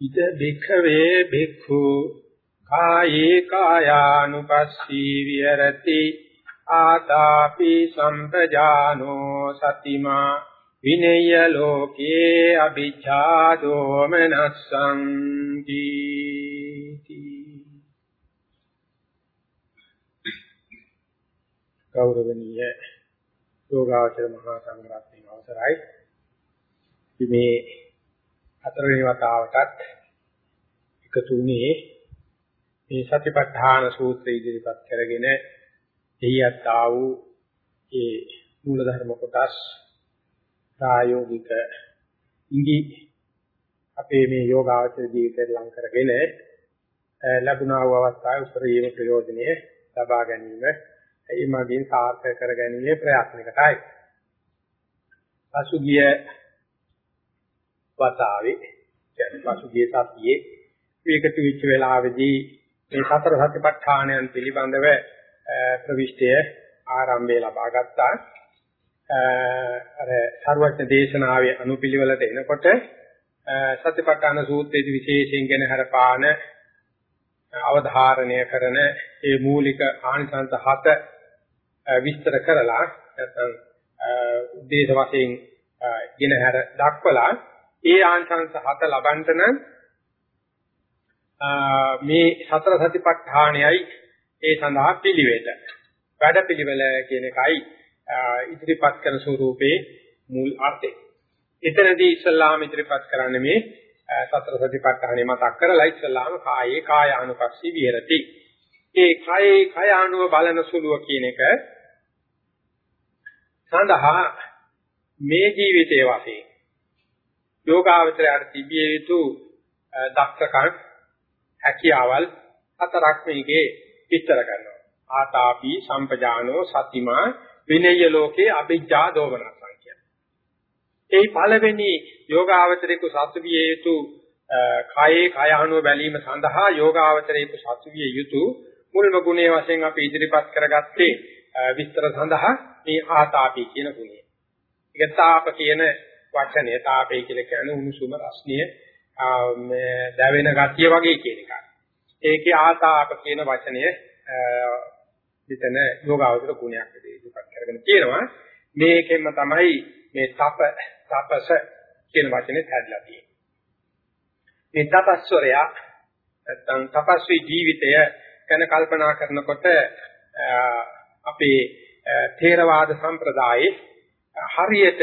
ඉද බික්ඛවේ බික්ඛු කායේ කායානුපස්සී විහෙරති ආතාපි සම්පජානෝ සතිමා විනේය ලෝකේ අභිජ්ජා දෝමනස්සං කීති ගෞරවනීය යෝගාචර මහා සංඝරත්නයේ අවසරයි. මේ හතරවෙනි වතාවටත් එකතු වුණේ මේ සතිපට්ඨාන සූත්‍රය ඉදිරිපත් කරගෙන එහියත් ආ වූ ඒ මූලධර්ම කොටස් ප්‍රායෝගික ඉඟි අපේ මේ යෝගාචර ජීවිතයට ලං කරගෙන ලැබුණා වූ අවස්ථාවේ උපරිම ප්‍රයෝජනය ලබා ගැනීම ඒ මගින් සාර්ථක කර ගැනීමේ ප්‍රයත්නකටයි. පසුගිය වතාවේ කියන්නේ පසුගිය සතියේ මේකට විච වෙලාවේදී මේ සතර සතිපට්ඨානයන් පිළිබඳව ප්‍රවිෂ්ඨය ආරම්භය ලබා ගත්තා. අර සර්වඥ දේශනාවේ අනුපිළිවෙලට එනකොට සතිපට්ඨාන සූත්‍රයේදී විශේෂයෙන් ගැන හරපාන අවධාරණය කරන ඒ මූලික ආනිසංස හත විස්තර කරලා නැත්නම් උද්දේශ වශයෙන් ගෙනහැර දක්වලා ඒ ආංශංශ හත ලබන්න නම් මේ සතර සතිපට්ඨානයයි ඒ සඳහා පිළිවෙත. වැඩ පිළිවෙල කියන එකයි ඉදිරිපත් කරන ස්වරූපේ මුල් අර්ථය. එතනදී ඉස්ලාම ඉදිරිපත් කරන්නේ මේ සතර සතිපට්ඨානෙ මතක් කරලා ඉස්ලාම කායේ කායානුපස්සී විහෙරති. ඒ කායේ කායානුව බලන සුළුව කියන එක සඳහා මේ ජීවිතයේ වශයෙන් යෝගාවචරයට තිබිය යුතු දක්ෂකම් හැකියාවල් හතරක් මේකේ විස්තර කරනවා. ආතාපි සම්පජානෝ සතිමා විනය ලෝකේ අභිජ්ජා දෝමනසං කියන. ඒ පළවෙනි යෝගාවචරේකු සත්විය යුතු කායේ කාය අනුව බැලීම සඳහා යෝගාවචරේකු සත්විය යුතු මුල්ම ගුණයේ වශයෙන් අපි ඉදිරිපත් කරගත්තේ විස්තර සඳහා මේ ආතාපි කියන ගුණය. ඒක තාප කියන වචනේ තාපේ කියලා කියන්නේ උණුසුම රස්නිය දැවෙන ගතිය වගේ කියන එකයි. ඒකේ ආතාප කියන වචනය විතන යෝගාවතර ගුණයක් විදිහට කරගෙන කියනවා. මේකෙන්ම තමයි මේ තප තපස කියන වචනේ හැදලා තියෙන්නේ. මේ තපස්වරය නැත්නම් තපස්වි ජීවිතය ගැන කල්පනා කරනකොට අපේ ථේරවාද සම්ප්‍රදායේ හරියට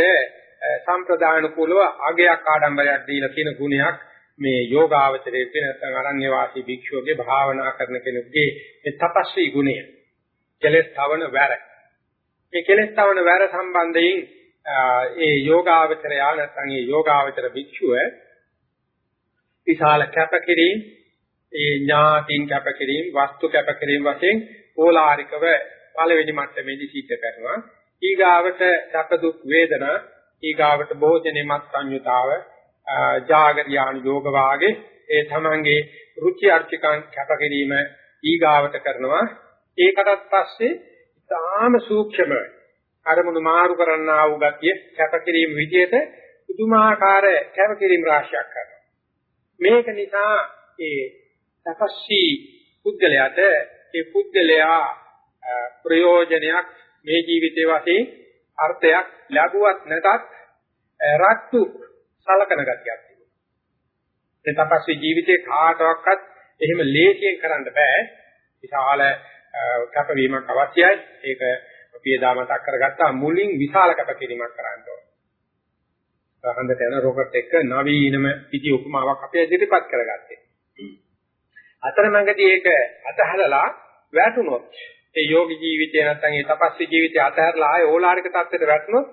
සම්ප්‍රදාන කුලව අගයක් ආඩම්බරයක් දීලා කියන ගුණයක් මේ යෝගාවචරයේ කියන නැත්නම් අරණ්‍ය වාසී භික්ෂුවගේ භාවනා කරන කෙනෙකුගේ මේ තපස්වී ගුණය කෙලස් තවන වැර. මේ කෙලස් තවන වැර සම්බන්ධයෙන් ඒ යෝගාවචරය නැත්නම් ඒ යෝගාවචර භික්ෂුව විශාල කැපකිරීම ඒ ඥාතින් කැපකිරීම වස්තු කැපකිරීම වශයෙන් ඕලාරිකව පළවෙනි මට්ටමේදී සිද්ධ කරනවා. ඊගාවට සැප දුක් වේදනා ඊගාවට භෝජනේ මත් සංයුතාව ජාගරියාණු යෝග වාගේ ඒ තමන්ගේ රුචි අර්ථකම් කැපකිරීම ඊගාවට කරනවා. ඒකටත් පස්සේ තාම සූක්ෂම අරමුණු මාරු කරන්නා වූ ගතිය කැපකිරීම විදිහට පුදුමාකාර කැපකිරීම රාශියක් කරනවා. මේක නිසා ඒ තපස්සී පුද්ගලයාට ඒ පුද්ගලයා ප්‍රයෝජනයක් මේ ජීවිතේ වශයෙන් අර්ථයක් ලැබුවත් නැතත් රත්තු සලකන ගතියක් තිබුණා. ඒ තපස්වි ජීවිතේ කාටවත් එහෙම ලේසියෙන් කරන්න බෑ. විශාල කැපවීමක් අවශ්‍යයි. ඒක අපි එදා මතක් කරගත්තා මුලින් විශාල කැපකිරීමක් කරන්න ඕන. හඳට යන රොකට් එක නවීනම පිටි උපමාවක් අපි ඉදිරිපත් කරගත්තේ. අතරමඟදී ඒක අතහලලා වැටුනොත් ඒ යෝගී ජීවිතය නැත්නම් ඒ තපස්වි ජීවිතය අතහැරලා ආයේ ඕලාරික තත්ත්වයට වැටුනොත්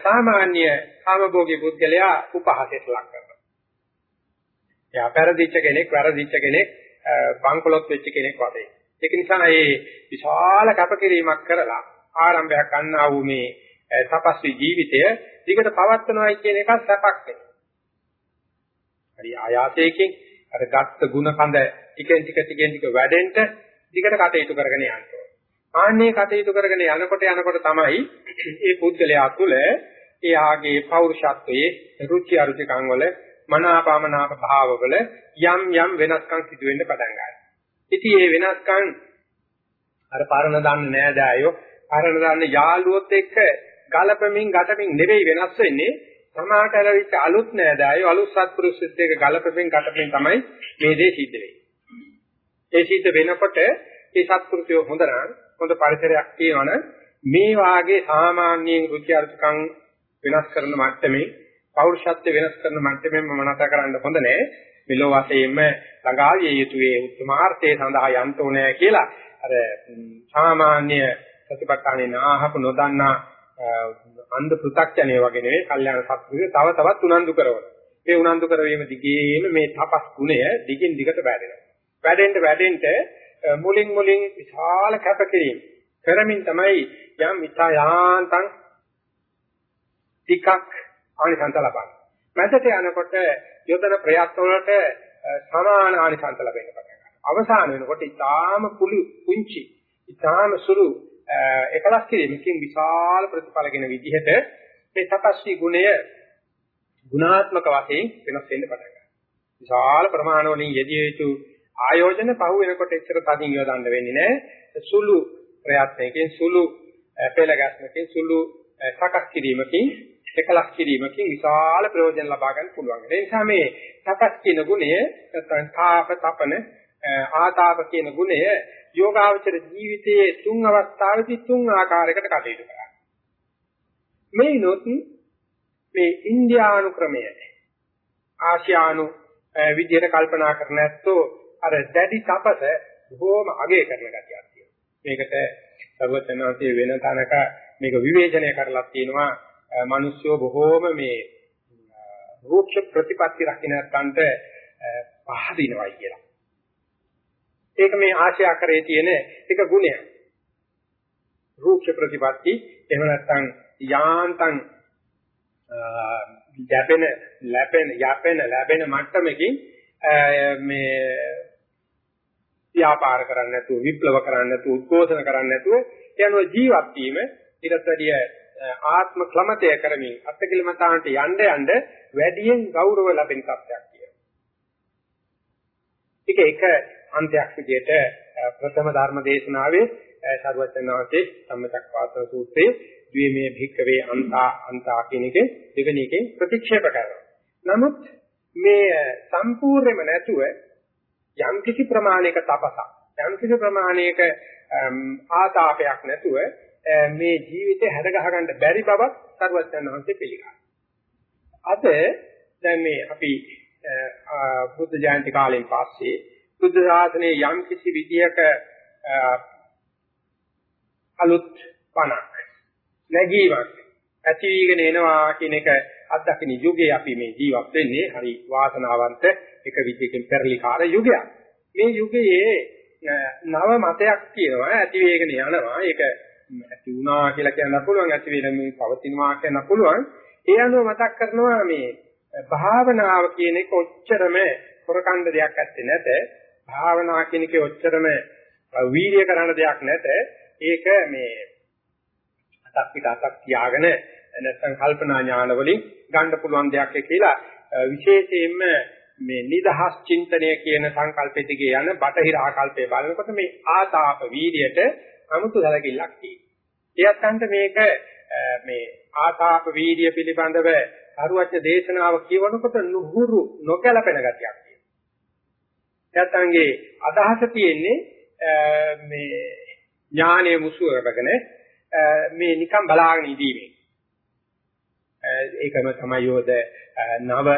සාමාන්‍ය කාමභෝගී පුද්ගලයා උපහාසයට ලක් කරනවා. එයා පෙරදිච්ච කෙනෙක්, වැරදිච්ච කෙනෙක්, බංකොලොත් වෙච්ච කෙනෙක් වගේ. ඒක නිසා මේ විශාල කැපකිරීමක් කරලා ආරම්භයක් ගන්නා වූ මේ තපස්වි ජීවිතය දිගට පවත්වනවායි කියන එක සැපක් නේ. හරි ආයාසයෙන් අර ගත්ත ಗುಣ කඳ ටිකෙන් ටික ටිකෙන් ටික වැඩෙන්න දිගට කටයුතු කරගෙන යන්න ඕනේ. ආන්නේ කටයුතු කරගෙන යනකොට යනකොට තමයි මේ පුද්ගලයා තුළ එයාගේ පෞරුෂත්වයේ රුචි අරුචිකම් වල මනාපමනාප භාවවල යම් යම් වෙනස්කම් සිදු වෙන්න පටන් ගන්නවා. ඉතින් මේ වෙනස්කම් අර පරණ දන්නේ නෑදෑයෝ පරණ දන්නේ යාළුවොත් එක්ක ගලපමින් ගැටමින් නෙවෙයි වෙනස් වෙන්නේ සමාහට ඇලවිච්ච අලුත් නෑදෑයෝ අලුත් සත්පුරුෂෙත් එක්ක ගලපමින් ගැටමින් තමයි මේ දේ සිද්ධ වෙන්නේ. ඒ සිද්ධ වෙනකොට මේ සත්පුරුෂයෝ හොඳ නම් හොඳ පරිසරයක් තියෙනවනම් මේ වාගේ සාමාන්‍යයෙන් රුචි අරුචිකම් වෙනස් කරන මට්ටමේ පෞරුෂත්ව වෙනස් කරන මට්ටමෙන් මම නැත කරන්න හොඳ නෑ මෙලෝ වශයෙන්ම ළඟාවිය යුතු වේ උත්තමාර්ථයේ සඳහා යන්න ඕනේ කියලා අර සාමාන්‍ය ප්‍රතිපත්තානේ නාහක නොදන්නා අන්ධ පෘ탁ජනේ වගේ නෙවෙයි කල්යාණ සත්‍වික තව තවත් උනන්දු කරනවා. මේ උනන්දු කරවීම දිගේම මේ තපස් ගුණය දිගින් දිගට වැඩෙනවා. වැඩෙන්න වැඩෙන්න මුලින් මුලින් විශාල කැපකිරීම කරමින් තමයි යම් මිතා යාන්තම් ටිකක් ආනිසංස ලබන්නේ. මැදට යනකොට යොදන ප්‍රයත්න වලට සමාන ආනිසංස ලැබෙන්න පටන් ගන්නවා. අවසාන වෙනකොට ඊටාම කුළු පුංචි ඊටාම සුළු එකලස් කිරීමකින් විශාල ප්‍රතිඵලගෙන විදිහට මේ තපස්වි ගුණය ගුණාත්මක වශයෙන් වෙනස් වෙන්න පටන් ගන්නවා. විශාල ප්‍රමාණ වලින් යෙදිය යුතු ආයෝජන පහු වෙනකොට එච්චර තදින් යොදන්න වෙන්නේ නැහැ. සුළු ප්‍රයත්නයකින් සුළු පෙළ ගැස්මකින් සුළු සකස් කිරීමකින් එකලස් කිරීමකින් විශාල ප්‍රයෝජන ලබා ගන්න පුළුවන්. ඒ නිසා මේ සකස් කියන ගුණය නැත්නම් තාප තපන ආතාප කියන ගුණය යෝගාවචර ජීවිතයේ තුන් අවස්ථාවෙදි තුන් ආකාරයකට කටයුතු කරනවා. මේනොත් මේ ඉන්දියානු ක්‍රමය ආසියානු විදියට කල්පනා කරන ඇත්තෝ අර දැඩි තපස බොහොම අගය කරන ගතියක් තියෙනවා. මේකට සර්වඥාන්සේ වෙන තැනක මේක විවේචනය කරලා තියෙනවා මිනිස්සු බොහෝම මේ රූක්ෂ ප්‍රතිපත්ති රකින්න තන්ට පහදිනවයි කියලා. ඒක මේ ආශයාකරයේ තියෙන එක ගුණයක්. රූක්ෂ ප්‍රතිපත්ති එහෙම නැත්නම් යාන්තම් යැපෙන ලැබෙන යැපෙන ලැබෙන මට්ටමකින් මේ ව්‍යාපාර කරන්නේ නැතුව විප්ලව කරන්නේ නැතුව උද්ඝෝෂණ කරන්නේ නැතුව යනවා ජීවත් වීම ඊටත් වැඩිය ආත්ම ක්ලමතය කරමින් අත්කිලමතාන්ට යන්න යන්න වැඩියෙන් ගෞරව ලැබෙන තත්ත්වයක් කියනවා. ඒක එක අන්තයක් විදිහට ප්‍රථම ධර්ම දේශනාවේ සර්වඥාන්සේ සම්මතක්වාසන සූත්‍රයේ ද්වේමේ භික්කවේ අන්තා අන්තා කියන එක දෙවෙනි එකෙන් ප්‍රතික්ෂේප කරනවා. නමුත් මේ සම්පූර්ණයෙන්ම නැතුව යම් කිසි ප්‍රමාණයක තපසක් යම් කිසි ප්‍රමාණයක ආතාපයක් නැතුව මේ ජීවිතේ හැද ගහ ගන්න බැරි බවක් සරුවත්යන් වහන්සේ පිළිගන්නවා. අද දැන් මේ අපි බුද්ධ ජයන්ති කාලයෙන් පස්සේ බුද්ධ ශාසනයේ යම් කිසි විදියක අලුත් පණක් නැගීමක් ඇති වීගෙන එනවා කියන එක අත්දකින්න යුගයේ අපි මේ ජීවත් වෙන්නේ හරි වාසනාවන්ත එක විදියකින් පෙරලිකාර යුගයක්. මේ යුගයේ නව මතයක් කියනවා ඇති වේගෙන යනවා. ඒක ඇති වුණා කියලා කියන්න පුළුවන්. ඇති වෙන මේ පවතිනවා කියන්න පුළුවන්. ඒ අනුව මතක් කරනවා මේ භාවනාව කියන එක ඔච්චරම හොරකණ්ඩ දෙයක් ඇත්තේ නැත. භාවනා කියන එකේ ඔච්චරම වීර්ය කරන දෙයක් නැත. ඒක මේ අතක් පිට අතක් තියාගෙන නැත්නම් කල්පනා ඥාන වලින් ගන්න පුළුවන් දෙයක් කියලා. විශේෂයෙන්ම මේ නිදහස් චින්තනය කියන සංකල්පෙ දිගේ යන බටහිර ආකල්පය බලනකොට මේ ආතාප වීර්යයට 아무තු සැලකිල්ලක් තියෙනවා. එයත් මේක මේ ආතාප වීර්ය පිළිබඳව අරුවච්ච දේශනාව කියවනකොට නුහුරු නොකැලපෙන ගතියක් තියෙනවා. එයත්ගේ අදහස තියෙන්නේ මේ ඥානයේ මුසුව කරගෙන මේ නිකන් බලාගෙන ඉඳීමේ. ඒකම තමයි යෝද නව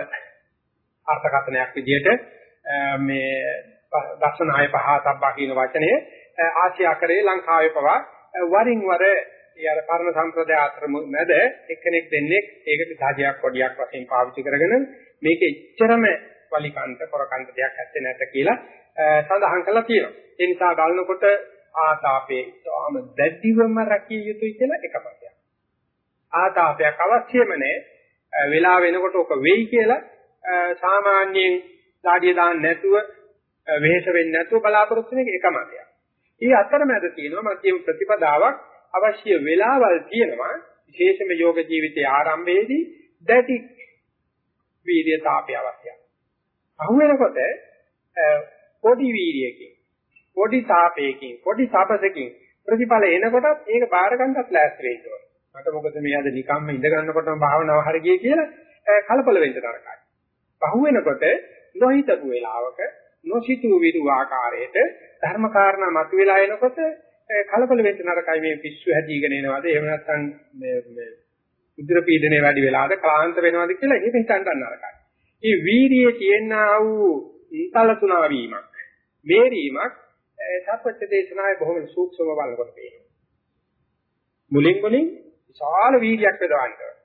අර්ථකථනයක් විදිහට මේ දර්ශනාය පහතබ්බා කියන වචනේ ආසියාකරේ ලංකාවේ පවා වරින් වර ඒ අර පරණ සම්ප්‍රදාය අතර මැද එක්කෙනෙක් දෙන්නෙක් ඒකට ධාජයක් කොඩියක් වශයෙන් පාවිච්චි කරගෙන මේක එච්චරම වලිකන්ත කොරකන්ත දෙයක් ඇත්තේ නැත කියලා සඳහන් කරලා තියෙනවා. ඒ නිසා බලනකොට ආතාපේ තාම දැඩිවම රැකිය යුතුයි කියලා එක පදයක්. ආතාපයක් අවශ්‍යම නැහැ. වෙලා වෙනකොට ඔක වෙයි කියලා සාමාන්‍යයෙන් දාඩිය දාන්න නැතුව වෙහෙස වෙන්නේ නැතුව බලාපොරොත්තු වෙන එක එකම දෙයක්. ඒ අතරමැද තියෙනවා මධ්‍යම ප්‍රතිපදාවක් අවශ්‍ය වෙලාවල් තියෙනවා විශේෂම යෝග ජීවිතයේ ආරම්භයේදී දැටි වීර්ය තාපය අවශ්‍යයි. අහු වෙනකොට පොඩි වීර්යයකින් පොඩි තාපයකින් පොඩි සාපසකින් ප්‍රතිඵල එනකොටත් ඒක බාර ගන්නත් ලෑස්ති වෙන්න ඕනේ. මට මොකද මේ අද නිකම්ම ඉඳ ගන්නකොටම භාවනාව හරියයි කියලා කලබල වෙන්න තරකයි. පහු වෙනකොට නොහිතපු වෙලාවක නොසිතූ විදු ආකාරයට ධර්ම කාරණා මතුවලා එනකොට කලබල වෙන්න නරකයි මේ පිස්සු හැදීගෙන එනවාද එහෙම නැත්නම් මේ මේ උද්‍ර පීඩනය වැඩි වෙලාද ක්ලාන්ත වෙනවාද කියලා ඒක හිතන්න නරකයි. මේ වීර්යයේ තියෙනා වූ තලතුණා වීමක් මේරීමක් සත්‍යච්ඡ දේශනාවේ බොහොම සූක්ෂම බලනකොට පේනවා. මුලින් මුලින් විශාල වීර්යයක් යොදවන්න.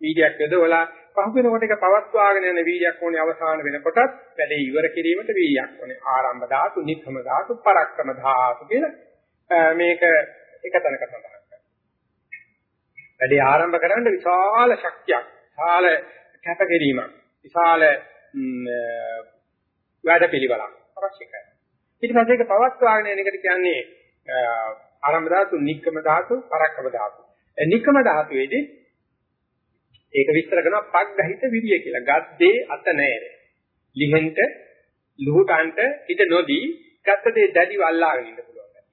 වීර්යයක් යොදවලා පහු වෙනකොට ඒක පවත්වාගෙන යන වීර්යයක් ඕනේ අවසාන වෙනකොටත් වැඩේ ඉවර කිරීමට වීර්යයක් ඕනේ. ආරම්භ ධාතු, නික්කම ධාතු, පරක්කම ධාතු කියලා මේක එක තැනක සඳහන් කරනවා. වැඩේ ආරම්භ කරන්න විශාල ශක්තියක්, විශාල කැපකිරීමක්, විශාල වැඩ පිළිවෙලක් අවශ්‍යයි. ඊට පස්සේ ඒක පවත්වාගෙන යන එකට කියන්නේ ආරම්භ ධාතු, නික්කම ධාතු, පරක්කම ධාතු. නික්කම ධාතුවේදී ඒක විස්තර කරනවා පග්ගහිත විරිය කියලා. ගද්දේ අත නැහැ. ලිහෙන්ට ලුහුටන්ට ඉත නොදී ගත්ත දේ දැඩිව අල්ලාගෙන ඉන්න පුළුවන්.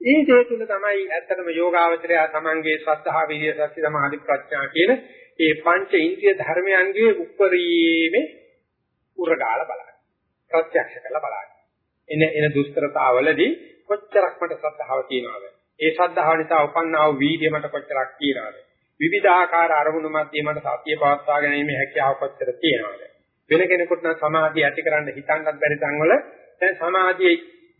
ඒ දේ තුල තමයි ඇත්තටම යෝගාවචරය තමන්ගේ ශ්‍රද්ධා විරිය සත්‍ය සමාධි ප්‍රඥා කියන ඒ පංච ඉන්ද්‍රිය ධර්මයන්ගේ උප්පරීමේ උරගාල බලන්න. ප්‍රත්‍යක්ෂ කරලා බලන්න. එන එන දුෂ්කරතාවලදී කොච්චරක් මට ශ්‍රද්ධාව තියනවද? ඒ ශ්‍රද්ධාව නිසා උපන්නා වූ වීර්ය මට කොච්චරක් තියනවද? විවිධාකාර අරමුණු මැද්දේ මට සතිය පවත්වා ගැනීමේ හැකියාව කොච්චර තියනවද? වෙන කෙනෙකුට නම් සමාධිය ඇති කරන්න හිතන්නත් බැරි තැන්වල දැන් සමාධියේ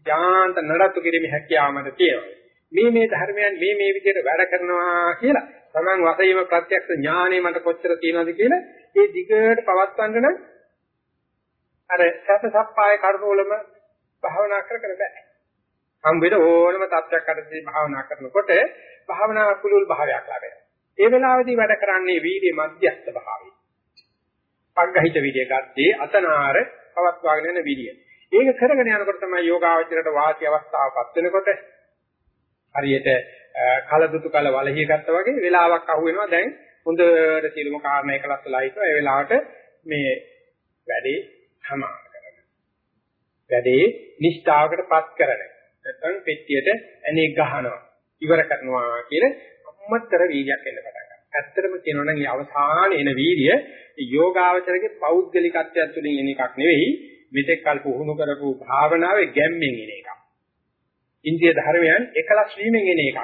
ඥාන්ත නඩත්තු කිරීමේ හැකියාව මට තියෙනවා. මේ මේ ධර්මයන් මේ මේ විදිහට වැඩ කරනවා කියලා Taman වශයෙන්ම ප්‍රත්‍යක්ෂ ඥානෙ මට කොච්චර තියෙනවද කියලා ඒ දිගට පවත්වන්න නම් අර සත සප්පාය කරුණෝලම භාවනා කර කර බෑ. හම් වෙන ඕනම තත්ත්වයක් අතරදී භාවනා කරනකොට භාවනා කුලුල් භාවයක් ලැබෙනවා. ඒ වෙලාවේදී වැඩ කරන්නේ වීර්ය මධ්‍යස්ථ භාවය. පග්ගහිත විදිය ගත්තේ අතනාර පවත්වාගෙන යන විදිය. ඒක කරගෙන යනකොට තමයි යෝගාවචරයට වාසි අවස්ථාවපත් වෙනකොට හරියට කලදුතු කල වලහිය ගත්තා වගේ වෙලාවක් අහු වෙනවා දැන් හොඳට සියලුම කාරණා එකලස් වෙලා හිටවා ඒ වෙලාවට මේ වැඩේ සමාන කරගන්න. වැඩේ නිෂ්ඨාවකටපත් කරගන්න. නැත්නම් පෙට්ටියට ඇනේ ගහනවා ඉවර කරනවා කියන අම්මතර වීර්යයක් එන්න පටන් ගන්නවා. ඇත්තටම කියනවා නම් මේ අවසාන එන වීර්ය යෝගාවචරගේ පෞද්ගලිකත්වයක් තුළින් එන එකක් නෙවෙයි මෙතෙක් කල් පුහුණු කරපු භාවනාවේ ගැම්මෙන් එන එකක්. ඉන්දිය ධර්මයන් එකලස් වීමෙන් එන එකක්.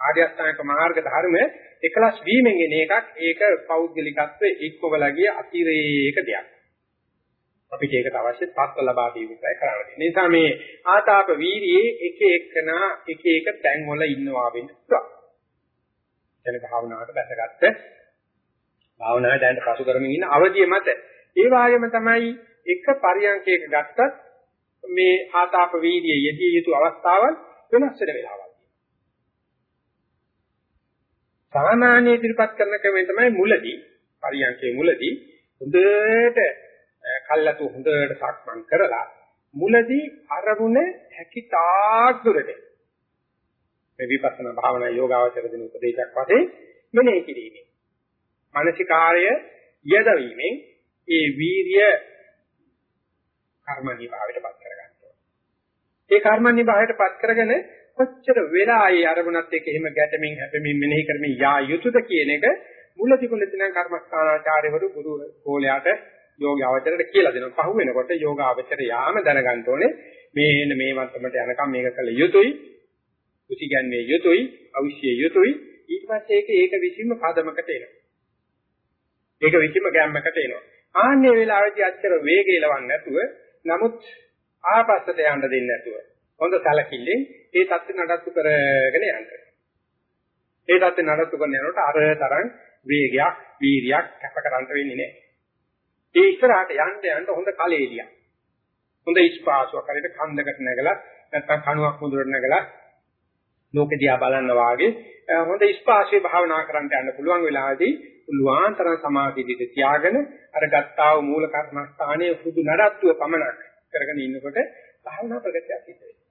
ආර්ය අෂ්ටාංග මාර්ග ධර්ම එකලස් වීමෙන් එන එකක්. ඒක පෞද්ගලිකත්වයේ එක්කවලා ගිය අතිරේක දෙයක්. අපිට ඒකට අවශ්‍ය තත්ත්ව ලබා දීම විතරයි කරන්න තියෙන්නේ. නිසා මේ ආතාප වීර්යයේ එක එකනා එක එක තැන් වල ඉන්නවා වෙන්න පුළුවන්. එතන භාවනාවට බැසගත්ත භාවනාවේ දැන් පසු කරමින් ඉන්න අවධිය මත ඒ වගේම තමයි එක පරියන්කයක ගත්තත් මේ ආතාප වීර්යය යෙදිය යුතු අවස්ථාවල් වෙනස් වෙන වෙලාවල්. සාමාන්‍ය ඉදිරිපත් කරන ක්‍රමය තමයි මුලදී පරියන්කේ මුලදී හොඳට කල්ලාතු හොඳට සක්මන් කරලා මුලදී අරමුණ හැකිතාක් දුරට මේ විපස්සනා භාවනා යෝගාවචර දින උපදේශයක් වශයෙන් මෙනෙහි කිරීමේ මානසිකාර්ය යදවීමෙන් ඒ වීර්ය කර්මණී භාවයටපත් කරගන්නවා. ඒ කර්මණී භාවයටපත් කරගෙන කොච්චර වෙලා ඒ අරමුණත් එක්ක එහෙම ගැටෙමින් හැපෙමින් මෙනෙහි කරමින් යා යුතුද කියන එක මුලදී මුලදී නම් කර්මස්ථානාචාර්යවරු ගුරු කෝලයාට යෝග අවචරයට කියලා දෙනවා. පහු වෙනකොට යෝග අවචර යාම දැනගන්න ඕනේ මේ මේ මට්ටමට යනකම් මේක කළ යුතුයි. කුසිගන්නේ යුතුයි, අවශ්‍ය යුතුයි. ඊට පස්සේ ඒක ඒක විසින්ම පදමකට එනවා. ඒක විසින්ම ගැම්මකට එනවා. ආන්නේ වෙලාවේදී අච්චර වේගය ලවන්නේ නැතුව නමුත් ආපස්සට යන්න දෙන්නේ නැතුව හොඳ සැලකිල්ලෙන් ඒ தත්ත්ව නඩත්තු කරගෙන යන්න. ඒ தත්ත්ව නඩත්තු කරන යනකොට අර තරම් වේගයක්, වීරියක් කැප කරන්න වෙන්නේ නැහැ. ඒ ඉස්සරහට යන්න යන්න හොඳ කලෙලියක්. හොඳ ඉස්පාසුවක් හරියට කන්දකට නැගලා නැත්නම් කණුවක් මුදුරට නැගලා ලෝකෙ දිහා බලන්න වාගේ හොඳ ස්පාශයේ භාවනා කරන්න යන්න පුළුවන් වෙලාවදී පුළුවන් තරම් සමාධියද තියාගෙන අර ගත්තා වූ මූල කර්මස්ථානයේ හුදු නඩත්තුව පමණක් කරගෙන ඉන්නකොට භාවනා ප්‍රගතියක් සිද්ධ වෙනවා.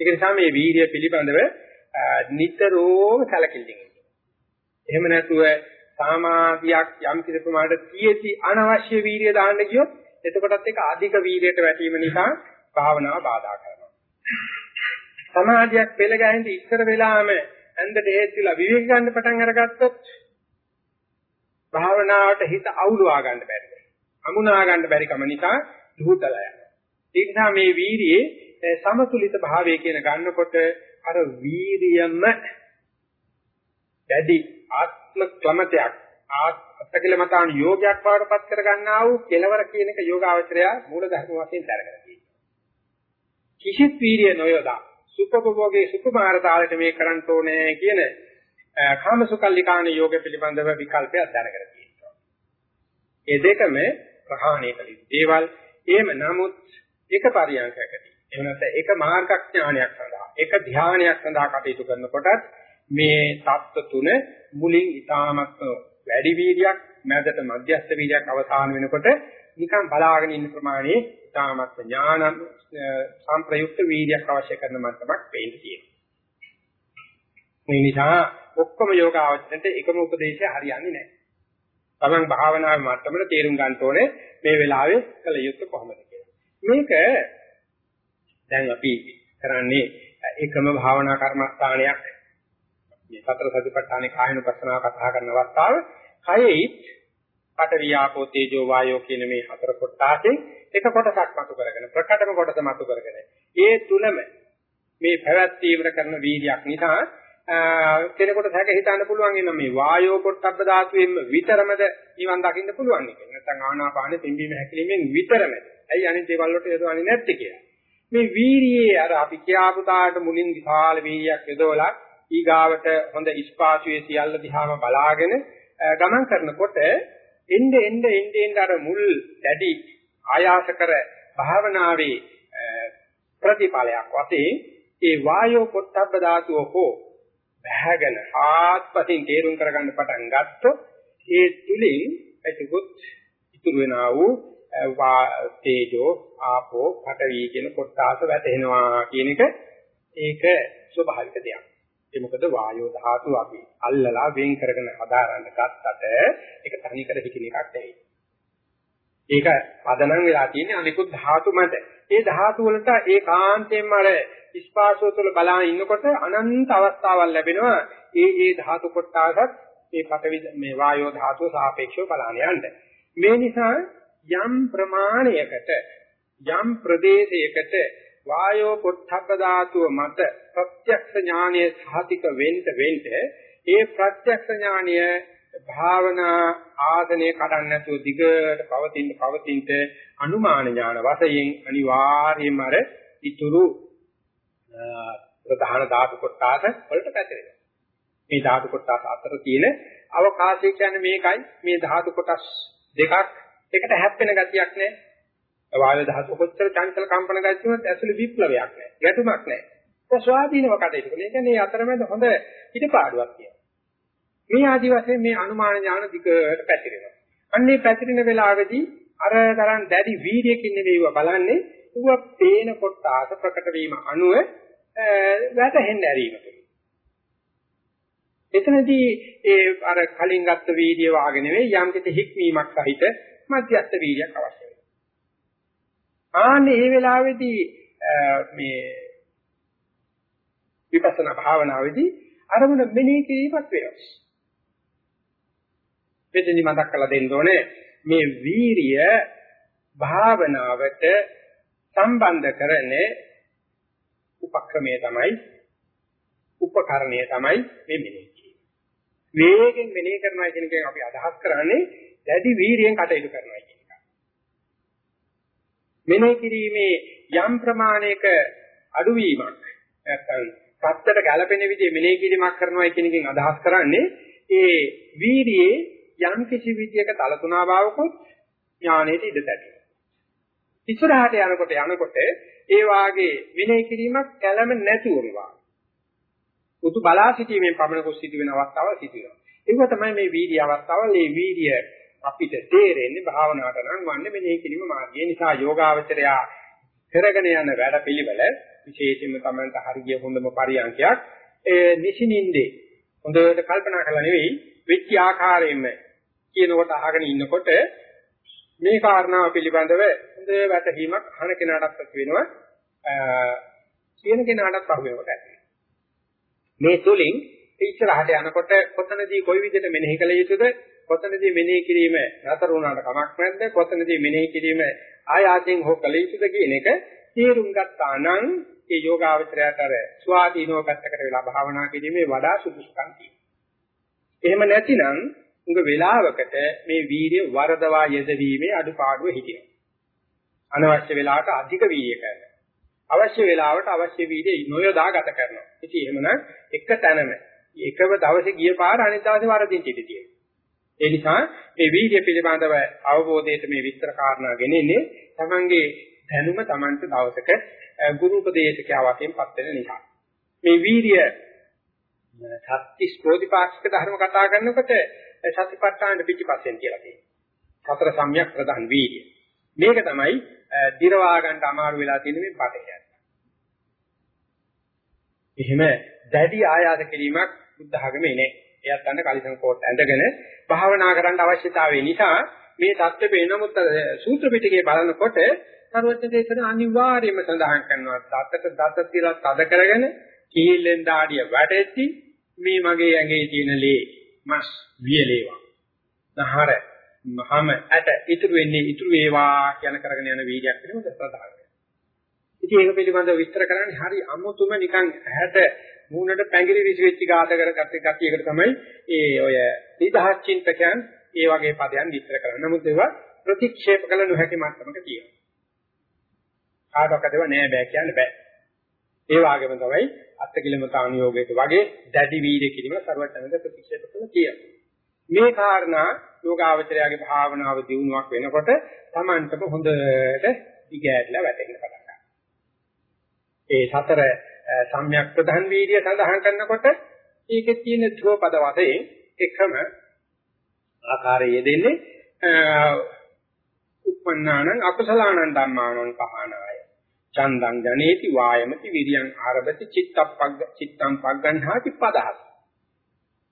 ඒක නිසා මේ වීර්ය පිළිබඳව නිතරම සැලකිල්ලෙන් ඉන්න. එහෙම නැතුව සමාධියක් යම් කිසි ප්‍රමාණයට තියෙති අනවශ්‍ය වීර්ය දාන්න ගියොත් එතකොටත් ඒක අධික වීර්යයට වැටීම නිසා භාවනාව බාධා කරනවා. සමාධියක් පෙළ ගැහෙන්න ඉස්සර වෙලාම ඇඳට හේතු වෙලා විවේක ගන්න පටන් අරගත්තොත් භාවනාවට හිත අවුලවා ගන්න බැරි. අමුණා ගන්න බැරි කම නිසා දුහතල යනවා. ඒ නිසා මේ වීරියේ සමතුලිත භාවය කියන ගන්නකොට අර වීරියම දැඩි ආත්ම ක්‍රමතයක් අත්කලමතාන යෝගයක් බවටපත් කර ගන්නා වූ කෙලවර කියන එක යෝගාවචරය මූල ධර්ම වශයෙන් දරගෙන තියෙනවා. කිසිත් වීරිය නොයොදා සුඛභෝගයේ සුකුමාරතාවයට මේ කරන්න ඕනේ කියන කාමසුකල්ලිකාණ යෝග පිළිබඳව විකල්පයක් දැනගෙන තියෙනවා. ඒ දෙකම ප්‍රහාණය කළ යුතු දේවල්. එහෙම නමුත් එක පරියන්කයකදී එහෙම නැත්නම් එක මාර්ගඥානයක් සඳහා එක ධානයක් සඳහා කටයුතු කරනකොට මේ தত্ত্ব තුන මුලින් ඊටාමත් වැඩි වීර්යයක් මැදට මධ්‍යස්ථ වීර්යයක් අවසාන වෙනකොට නිකන් බලාගෙන ඉන්න ප්‍රමාණයේ ඊටාමත් ඥාන සංප්‍රයුක්ත වීර්යයක් අවශ්‍ය කරන මට්ටමක් වෙන්නේ තියෙනවා. මේ නිසා ඔක්කොම යෝගාවචරයට එකම උපදේශය හරියන්නේ නැහැ. තමන් භාවනාවේ මට්ටමට තේරුම් ගන්න ඕනේ මේ වෙලාවේ කළ යුත්තේ කොහොමද කියලා. මේක දැන් අපි කරන්නේ එකම භාවනා කර්මස්ථානයක් මේ සතර සතිපට්ඨානේ කායනුපස්සනාව කතා කරන අවස්ථාව කයෙහි පඨවියාපෝ තේජෝ වායෝ කියන මේ හතර කොටසෙන් එක කොටසක් මතු කරගෙන ප්‍රකටම කොටස මතු කරගෙන ඒ තුනම මේ පැවැත්වීමර කරන වීර්යයක් නිසා කෙනෙකුට සැක හිතන්න පුළුවන් එන මේ වායෝ පොට්ටබ්බ ධාතුවෙන්ම විතරමද නිවන් දකින්න පුළුවන් එක. නැත්නම් ආනාපානෙ පිම්බීම හැකිලිමෙන් විතරමද. ඇයි අනිත් දේවල් වලට යොදවන්නේ නැත්තේ කියලා. මේ වීරියේ අර අපි කියාපු තාට මුලින් විශාල වීර්යයක් යොදවලා ඊගාවට හොඳ ඉස්පාසුවේ සියල්ල දිහාම බලාගෙන ගමන් කරනකොට එnde එnde එnde එnde අර මුල් දැඩි ආයාස කර භාවනාවේ ප්‍රතිඵලයක් වශයෙන් ඒ වායෝ පොට්ටබ්බ ධාතුව හෝ බහගෙන ආත්පසින් තේරුම් කරගන්න පටන් ගත්තොත් ඒ තුලින් එතකොත් ඉතුරු වෙනා වූ තේජෝ ආපෝ පඨවි කියන කොටස වැටෙනවා කියන එක ඒක ස්වභාවික දෙයක්. ඒ මොකද වායෝ ධාතු අපි අල්ලලා වෙන් කරගෙන හදාරන්න ගත්තට ඒක තනිකර හිතින එකක් නෙවෙයි. ඒක පදනම් වෙලා තියෙන්නේ අනිකුත් ධාතු මත. ඒ ධාතු වලට ඒකාන්තයෙන්ම අර ස්පාසෝ තුළ බලා ඉන්නකොට අනන්ත අවස්ථාවක් ලැබෙනවා. ඒ ඒ ධාතු කොටසත් මේ පටවි මේ වායෝ ධාතුව සාපේක්ෂව බලන්න යන්න. මේ නිසා යම් ප්‍රමාණයකට යම් ප්‍රදේශයකට වායෝ පොට්ටබ්බ ධාතුව මත ප්‍රත්‍යක්ෂ ඥානය සාතික වෙන්න වෙන්න ඒ ප්‍රත්‍යක්ෂ ඥානය භාවනා ආසනේ කඩන්න නැතුව දිගට පවතින පවතිනට අනුමාන ඥාන වශයෙන් අනිවාර්යයෙන්ම අර ඉතුරු ප්‍රධාන ධාතු කොටස වලට පැතිරෙනවා. මේ ධාතු කොටස් අතර තියෙන අවකාශය කියන්නේ මේකයි. මේ ධාතු කොටස් දෙකක් එකට හැප්පෙන ගතියක් නැහැ. වායු ධාතු කොච්චර චංචල කම්පන ගතියුනත් ඇතුළේ විප්ලවයක් නැහැ. ගැටුමක් නැහැ. ඒක ස්වාධීනව කටයුතු කරන. ඒ කියන්නේ අතරමැද හොඳ පිටපාඩුවක් කියනවා. මේ ආදි වශයෙන් මේ අනුමාන ඥාන දිගට පැතිරෙනවා. අන්නේ පැතිරෙන වෙලාවේදී අර තරම් දැඩි වීර්යකින් නෙවෙයිව බලන්නේ ඌව පේන කොටස ප්‍රකට වීම අනුව වැටහෙන්න ඇරීමට. එතනදී ඒ අර කලින් ගත්ත වීර්යය වාගේ නෙවෙයි යම් කිසි හික්මීමක් සහිත මධ්‍යස්ථ වීර්යයක් අවශ්‍ය වෙනවා. ආන්නේ මේ වෙලාවේදී මේ විපස්සනා භාවනාවේදී අරමුණ මෙනෙහි කිරීමක් වෙනවා. මෙතනදි මතක් කරලා දෙන්න ඕනේ මේ වීරිය භාවනාවට සම්බන්ධ කරන්නේ උපක්‍රමය තමයි උපකරණය තමයි මේ මෙනෙහි කිරීම. වේගෙන් මෙනෙහි කරනවා කියන එකෙන් අපි අදහස් කරන්නේ දැඩි වීරියෙන් කටයුතු කරනවා කියන එක. මෙනෙහි කිරීමේ යම් ප්‍රමාණයක අඩුවීමක් නැත්නම් සත්‍යට ගැළපෙන විදිහේ මෙනෙහි කිරීමක් කරනවා කියන එකෙන් අදහස් කරන්නේ ඒ වීරියේ යම් කිසි විදියක තලතුණා බවකොත් ඥානෙට ඉඩ තැබෙනවා. ඉස්සරහට යනකොට යනකොට ඒ වාගේ විනය කිරීමක් කැළම නැතුව වේවා. පුතු බලා සිටීමෙන් පමණක සිටි වෙන අවස්ථාවල් සිටි වෙනවා. ඒක තමයි මේ වීර්ය අවස්ථාවල්. මේ වීර්ය අපිට තේරෙන්නේ භාවනාවට නම් වන්නේ මෙනෙහි කිරීම මාර්ගය. නිසා යෝගාවචරයා කරගෙන යන වැඩ පිළිවෙල විශේෂයෙන්ම Tamanට හරිය හොඳම පරියන්කයක්. ඒ නිසිනින්දේ හොඳට කල්පනා කරලා නෙවෙයි වෙච්ච ආකාරයෙන්ම කියනකොට අහගෙන ඉන්නකොට මේ කාරණාව පිළිබඳව හොඳ වැටහීමක් අහන කෙනාටත් ඇති වෙනවා. කියන කෙනාටත් පහු වෙනකොට ඇති මේ තුලින් ඉස්සරහට යනකොට කොතනදී කොයි විදිහට මෙනෙහි කළ යුතුද? කොතනදී මෙනෙහි කිරීම නතර වුණාට කමක් නැද්ද කොතනදී මෙනෙහි කිරීම ආයාසයෙන් හෝ කළ යුතුද කියන එක තේරුම් ගත්තා නම් ඒ යෝගාවචරයට අර ස්වාධීනව පැත්තකට වෙලා භාවනා කිරීමේ වඩා සුදුසුකම් තියෙනවා. එහෙම නැතිනම් උඟ වේලාවකට මේ වීර්ය වරදවා යෙදවීමේ අඩුපාඩුව හිටිනවා. අනවශ්‍ය වෙලාවට අධික වීර්ය කරනවා. අවශ්‍ය වෙලාවට අවශ්‍ය වීර්ය නොයොදා ගත කරනවා. ඉතින් එහෙමනම් එක තැනම එකම දවසේ ගිය පාර අනිත් දවසේ වරදින් ඉඳී ඒ නිසා මේ වීර්ය පිළිබඳව අවබෝධයට මේ විස්තර කාරණා ගෙනෙන්නේ තමන්ගේ දැනුම තමන්ට දවසක ගුරු උපදේශකයා වශයෙන් පත් වෙන නිසා. මේ වීර්ය සත්‍තිස් ප්‍රෝධිපාක්ෂික ධර්ම කතා කරනකොට සතිපට්ඨාන පිටිපස්සෙන් කියලා කියනවා. සතර සම්‍යක් ප්‍රධාන වීර්ය. මේක තමයි දිරවා ගන්න අමාරු වෙලා තියෙන මේ පාඩේ. එහෙම දැඩි ආයාස කිරීමක් බුද්ධ ආගමේ නෑ. එයත් ගන්න කලිසම් කෝට් ඇඳගෙන භාවනා කරන්න අවශ්‍යතාවය නිසා මේ தත්ත්වෙ පේනමුත් සූත්‍ර පිටකේ බලනකොට සර්වඥ දේශන අනිවාර්යයෙන්ම සඳහන් කරනවා දතට දත තියලා තද කරගෙන කීල්ලෙන් දාඩිය වැටෙtti මේ මගේ ඇඟේ තියෙන ලේ මස් වියලේවා. නහර මහම ඇට ඉතුරු වෙන්නේ ඉතුරු වේවා කියන කරගෙන යන වීර්යයක් වෙනවද ප්‍රධාන. ඉතින් ඒක පිළිබඳව විස්තර කරන්නේ හරි අමුතුම නිකන් ඇහැට මූණට පැංගිරි විසිවිච්ච ගාතකරගත් එකක් තමයි ඒ ඔය නිදහස් චින්තකයන් ඒ වගේ පදයන් විස්තර කරන්නේ. නමුත් ඒවා ප්‍රතික්ෂේප කළ නොහැකි මට්ටමක තියෙනවා. කාටවත් ඒවා නෑ බෑ කියන්න බෑ. ඒ වගේම තමයි අත්කිලමතානුയോഗයට වගේ දැඩි වීර්ය කිරීම ਸਰවඥාන්ත ප්‍රතික්ෂේප කළ තියෙනවා. මේ කාරණා යෝගාවචරයාගේ භාවනාව දියුණුවක් වෙනකොට Tamanටම හොඳට දිගහැරලා වැටෙන්න පටන් ඒ සතර සම්‍යක් ප්‍රධාන වීර්ය සඳහන් කරනකොට ඒකේ තියෙන ධ්‍රුව පද වශයෙන් එකම ආකාරයේ දෙන්නේ උප්පන්නානං අකුසලානං ධම්මානං පහනාය. චන්දං ජනේති වායමති විරියං ආරභති චිත්තප්පග්ග චිත්තං පග්ගණ්හාති පදහස්.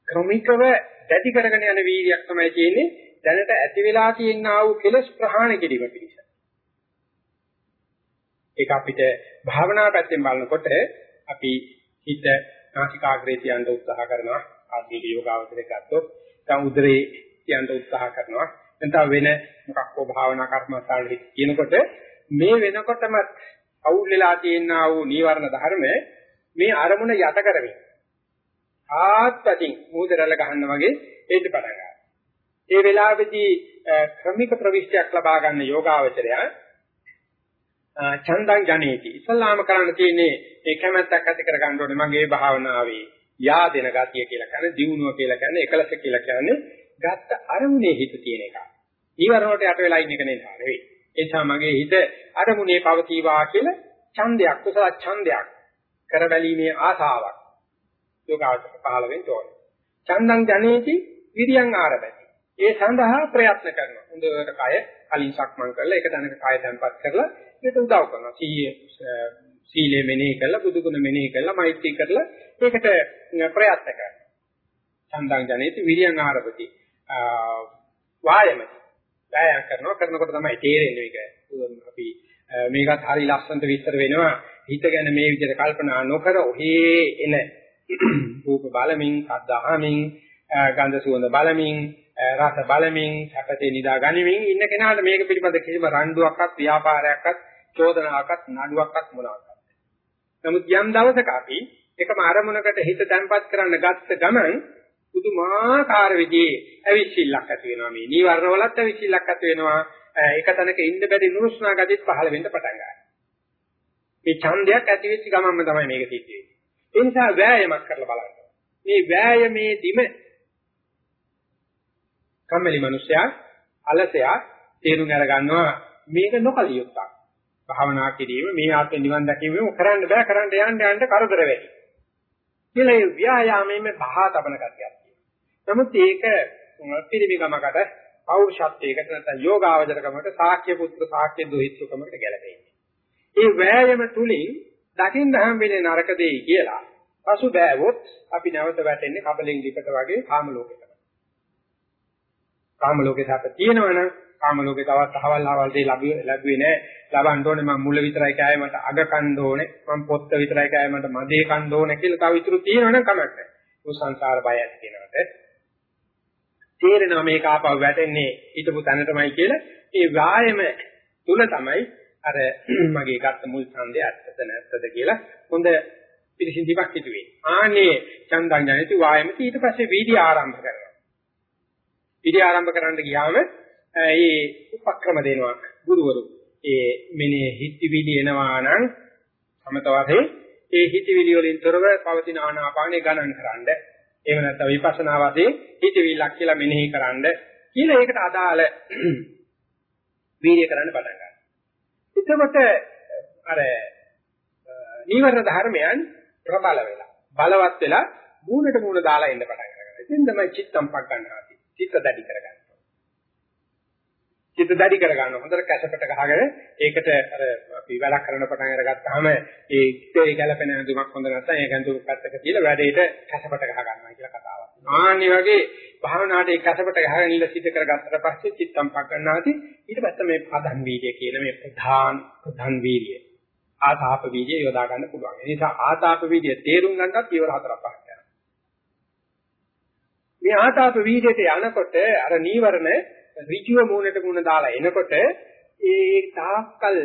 ක්‍රමිකව දැඩි කරගෙන යන වීර්යයක් තමයි තියෙන්නේ. දැනට ඇති වෙලා තියෙනා වූ කෙලස් ප්‍රහාණය කිරීම පිණිස. ඒක අපිට භාවනා පැත්තෙන් බලනකොට අපි හිත නාසිකාග්‍රේ තියන්න උත්සාහ කරනවා ආදී යෝගාවචරයක් ගත්තොත් දැන් උදරේ තියන්න උත්සාහ කරනවා නැත්නම් වෙන මොකක් හෝ භාවනා කර්මස්ථාන හිත කියනකොට මේ වෙනකොටම අවුල් වෙලා තියෙනා වූ නීවරණ ධර්ම මේ අරමුණ යට කරමින් ආත්පතින් මූදරල ගහන්න වගේ එන්න පටන් ගන්නවා. ඒ වෙලාවේදී ක්‍රමික ප්‍රවිෂ්ටයක් ලබා ගන්න යෝගාවචරය චන්දං ජනේති. ඉස්ලාම කරන්න තියෙන්නේ ඒ කැමැත්තක් ඇති කර ගන්න ඕනේ මගේ භාවනාවේ යාදෙන ගතිය කියලා කියන්නේ දියුණුව කියලා කියන්නේ එකලස කියලා කියන්නේ ගත්ත අරමුණේ හිත තියෙන එක. ඊවරණ වලට යට වෙලා ඉන්න එක නෙවෙයි. ඒ නිසා මගේ හිත අරමුණේ පවතිවා කියලා ඡන්දයක් කුසල ඡන්දයක් කරබැලීමේ ආසාවක් යෝගාවචක පහළ වෙන්න ඕනේ. චන්දං ජනේති විරියං ආරබති. ඒ සඳහා ප්‍රයත්න කරනවා. හොඳට කය කලින් සක්මන් කරලා ඒක දැනක කය තැම්පත් කරලා ඒකට උදව් කරනවා. සීයේ සීලය මෙනෙහි කරලා බුදුගුණ මෙනෙහි කරලා මෛත්‍රී කරලා ඒකට ප්‍රයත්න කරනවා. චන්දං ජනේති විරියං ආරබති. වායමති. වෑයම් කරනවා කරනකොට තමයි තේරෙන්නේ මේක. අපි මේකත් හරි ලස්සනට විස්තර වෙනවා. හිත ගැන මේ විදිහට කල්පනා නොකර ඔහේ එන රූප බලමින්, ශබ්ද අහමින්, ගන්ධ සුවඳ බලමින්, රස බලමින්, සැපතේ නිදා ගනිමින් ඉන්න කෙනාට මේක පිළිබඳ කිසිම රණ්ඩුවක්වත්, ව්‍යාපාරයක්වත්, චෝදනාවක්වත්, නඩුවක්වත් මොනවාක්වත්. නමුත් යම් දවසක අපි එකම අරමුණකට හිත තැම්පත් කරන්න ගත්ත ගමන් පුදුමාකාර විදිහේ ඇවිස්සිල්ලක් ඇති වෙනවා. මේ නීවරණ වලත් ඇවිස්සිල්ලක් ඇති වෙනවා. එක තැනක ඉන්න බැරි නුරුස්නා ගතිත් පහළ වෙන්න පටන් ගන්නවා. මේ ඡන්දයක් ඇති වෙච්ච ගමන්ම තමයි මේක සිද්ධ වෙන්නේ. ඒ නිසා වෑයමක් කරලා බලන්න. මේ වෑයමේදීම කම්මැලි මිනිසයා අලසයා තේරුම් අරගන්නවා. මේක නොකලියුක්තක්. භාවනා කිරීම මේ ආත්ම නිවන් දැකීමම කරන්න බෑ කරන්න යන්න යන්න කරදර වෙයි. කියලා ඒ ව්‍යායාමයෙන් බහා තබන කතියක් තියෙනවා. නමුත් ඒක පිළිවිගමකට පෞරුෂත්වයකට නැත්නම් යෝගාවචරකමකට සාක්‍ය පුත්‍ර සාක්‍ය දුහිතකමකට ගැලපෙන්නේ. ඒ වෑයම තුලින් දකින්න හැම වෙලේ නරක දෙයි කියලා පසු බෑවොත් අපි නැවත වැටෙන්නේ කබලෙන් ලිපට වගේ කාම ලෝකෙකට. කාම ලෝකේ සැප තියෙනවනම් කාම ලෝකේ තවත් අහවල් අහවල් දේ ලැබුවේ නෑ. ලබන්න ඕනේ මම මුල විතරයි කෑවේ මට අග කන්න ඕනේ. මම පොත්ත විතරයි කෑවේ මට මදේ කන්න ඕනේ කියලා තව ඉතුරු තියෙනවනම් කමක් නෑ. ਉਹ සංසාර බය ඇති වෙනවට තේරෙනවා මේක ආපහු වැටෙන්නේ හිතපු තැනටමයි කියලා. ඒ වායම තුල තමයි අර මගේ ගත්ත මුල් ඡන්දය ඇත්තද නැත්තද කියලා හොඳ පිළිසිඳීමක් හිතුවේ. ආනේ චන්දං ජනිත වායම ඊට පස්සේ වීර්ය ආරම්භ කරනවා. වීර්ය ආරම්භ කරන්න ගියාම ඒ උපක්‍රම දෙනවා ගුරුවරු. ඒ මෙනේ හිතවිලි එනවා නම් සමත වශයෙන් ඒ හිතවිලි වලින් තොරව පවතින ආනාපානේ ගණන් කරන්න. එහෙම නැත්නම් විපස්සනා වශයෙන් හිතවිලක් කියලා මෙනෙහි කරන්න කියලා ඒකට අදාළ වීර්ය කරන්න පටන් ගන්නවා. එතකොට අර නීවරණ ධර්මයන් ප්‍රබල වෙලා බලවත් වෙලා මූණට මූණ දාලා එන්න පටන් ගන්නවා. ඉතින් තමයි චිත්තම් පක් ගන්නවා. චිත්ත දැඩි කරගන්න. චිත්ත දැඩි කරගන්න හොඳට කැසපට ගහගෙන ඒකට අර අපි වැඩක් කරන පටන් අරගත්තාම ඒ ඉතේ ගැලපෙන හඳුමක් හොඳ නැත්නම් ඒ ගඳු පැත්තක තියලා වැඩේට කැසපට ගහ ගන්නවා කියලා කතාවක්. ආන්නි වගේ භාවනාවට ඒ කැසපට ගහගෙන ඉන්න සිද්ධ කරගත්තට පස්සේ චිත්තම් පක් ගන්නාති ඊට පස්සේ මේ ප්‍රධාන වීර්ය කියන මේ ප්‍රධාන ප්‍රධාන වීර්ය ආතාප වීර්ය යොදා ගන්න පුළුවන්. ඒ නිසා ආතාප වීර්ය තේරුම් ගන්නත් ඊවර හතරක් පහක් යනවා. මේ ආතාප වීර්යයට යනකොට අර නීවරණ ඍජුව මූණට මූණ දාලා එනකොට ඒ තාක්කල්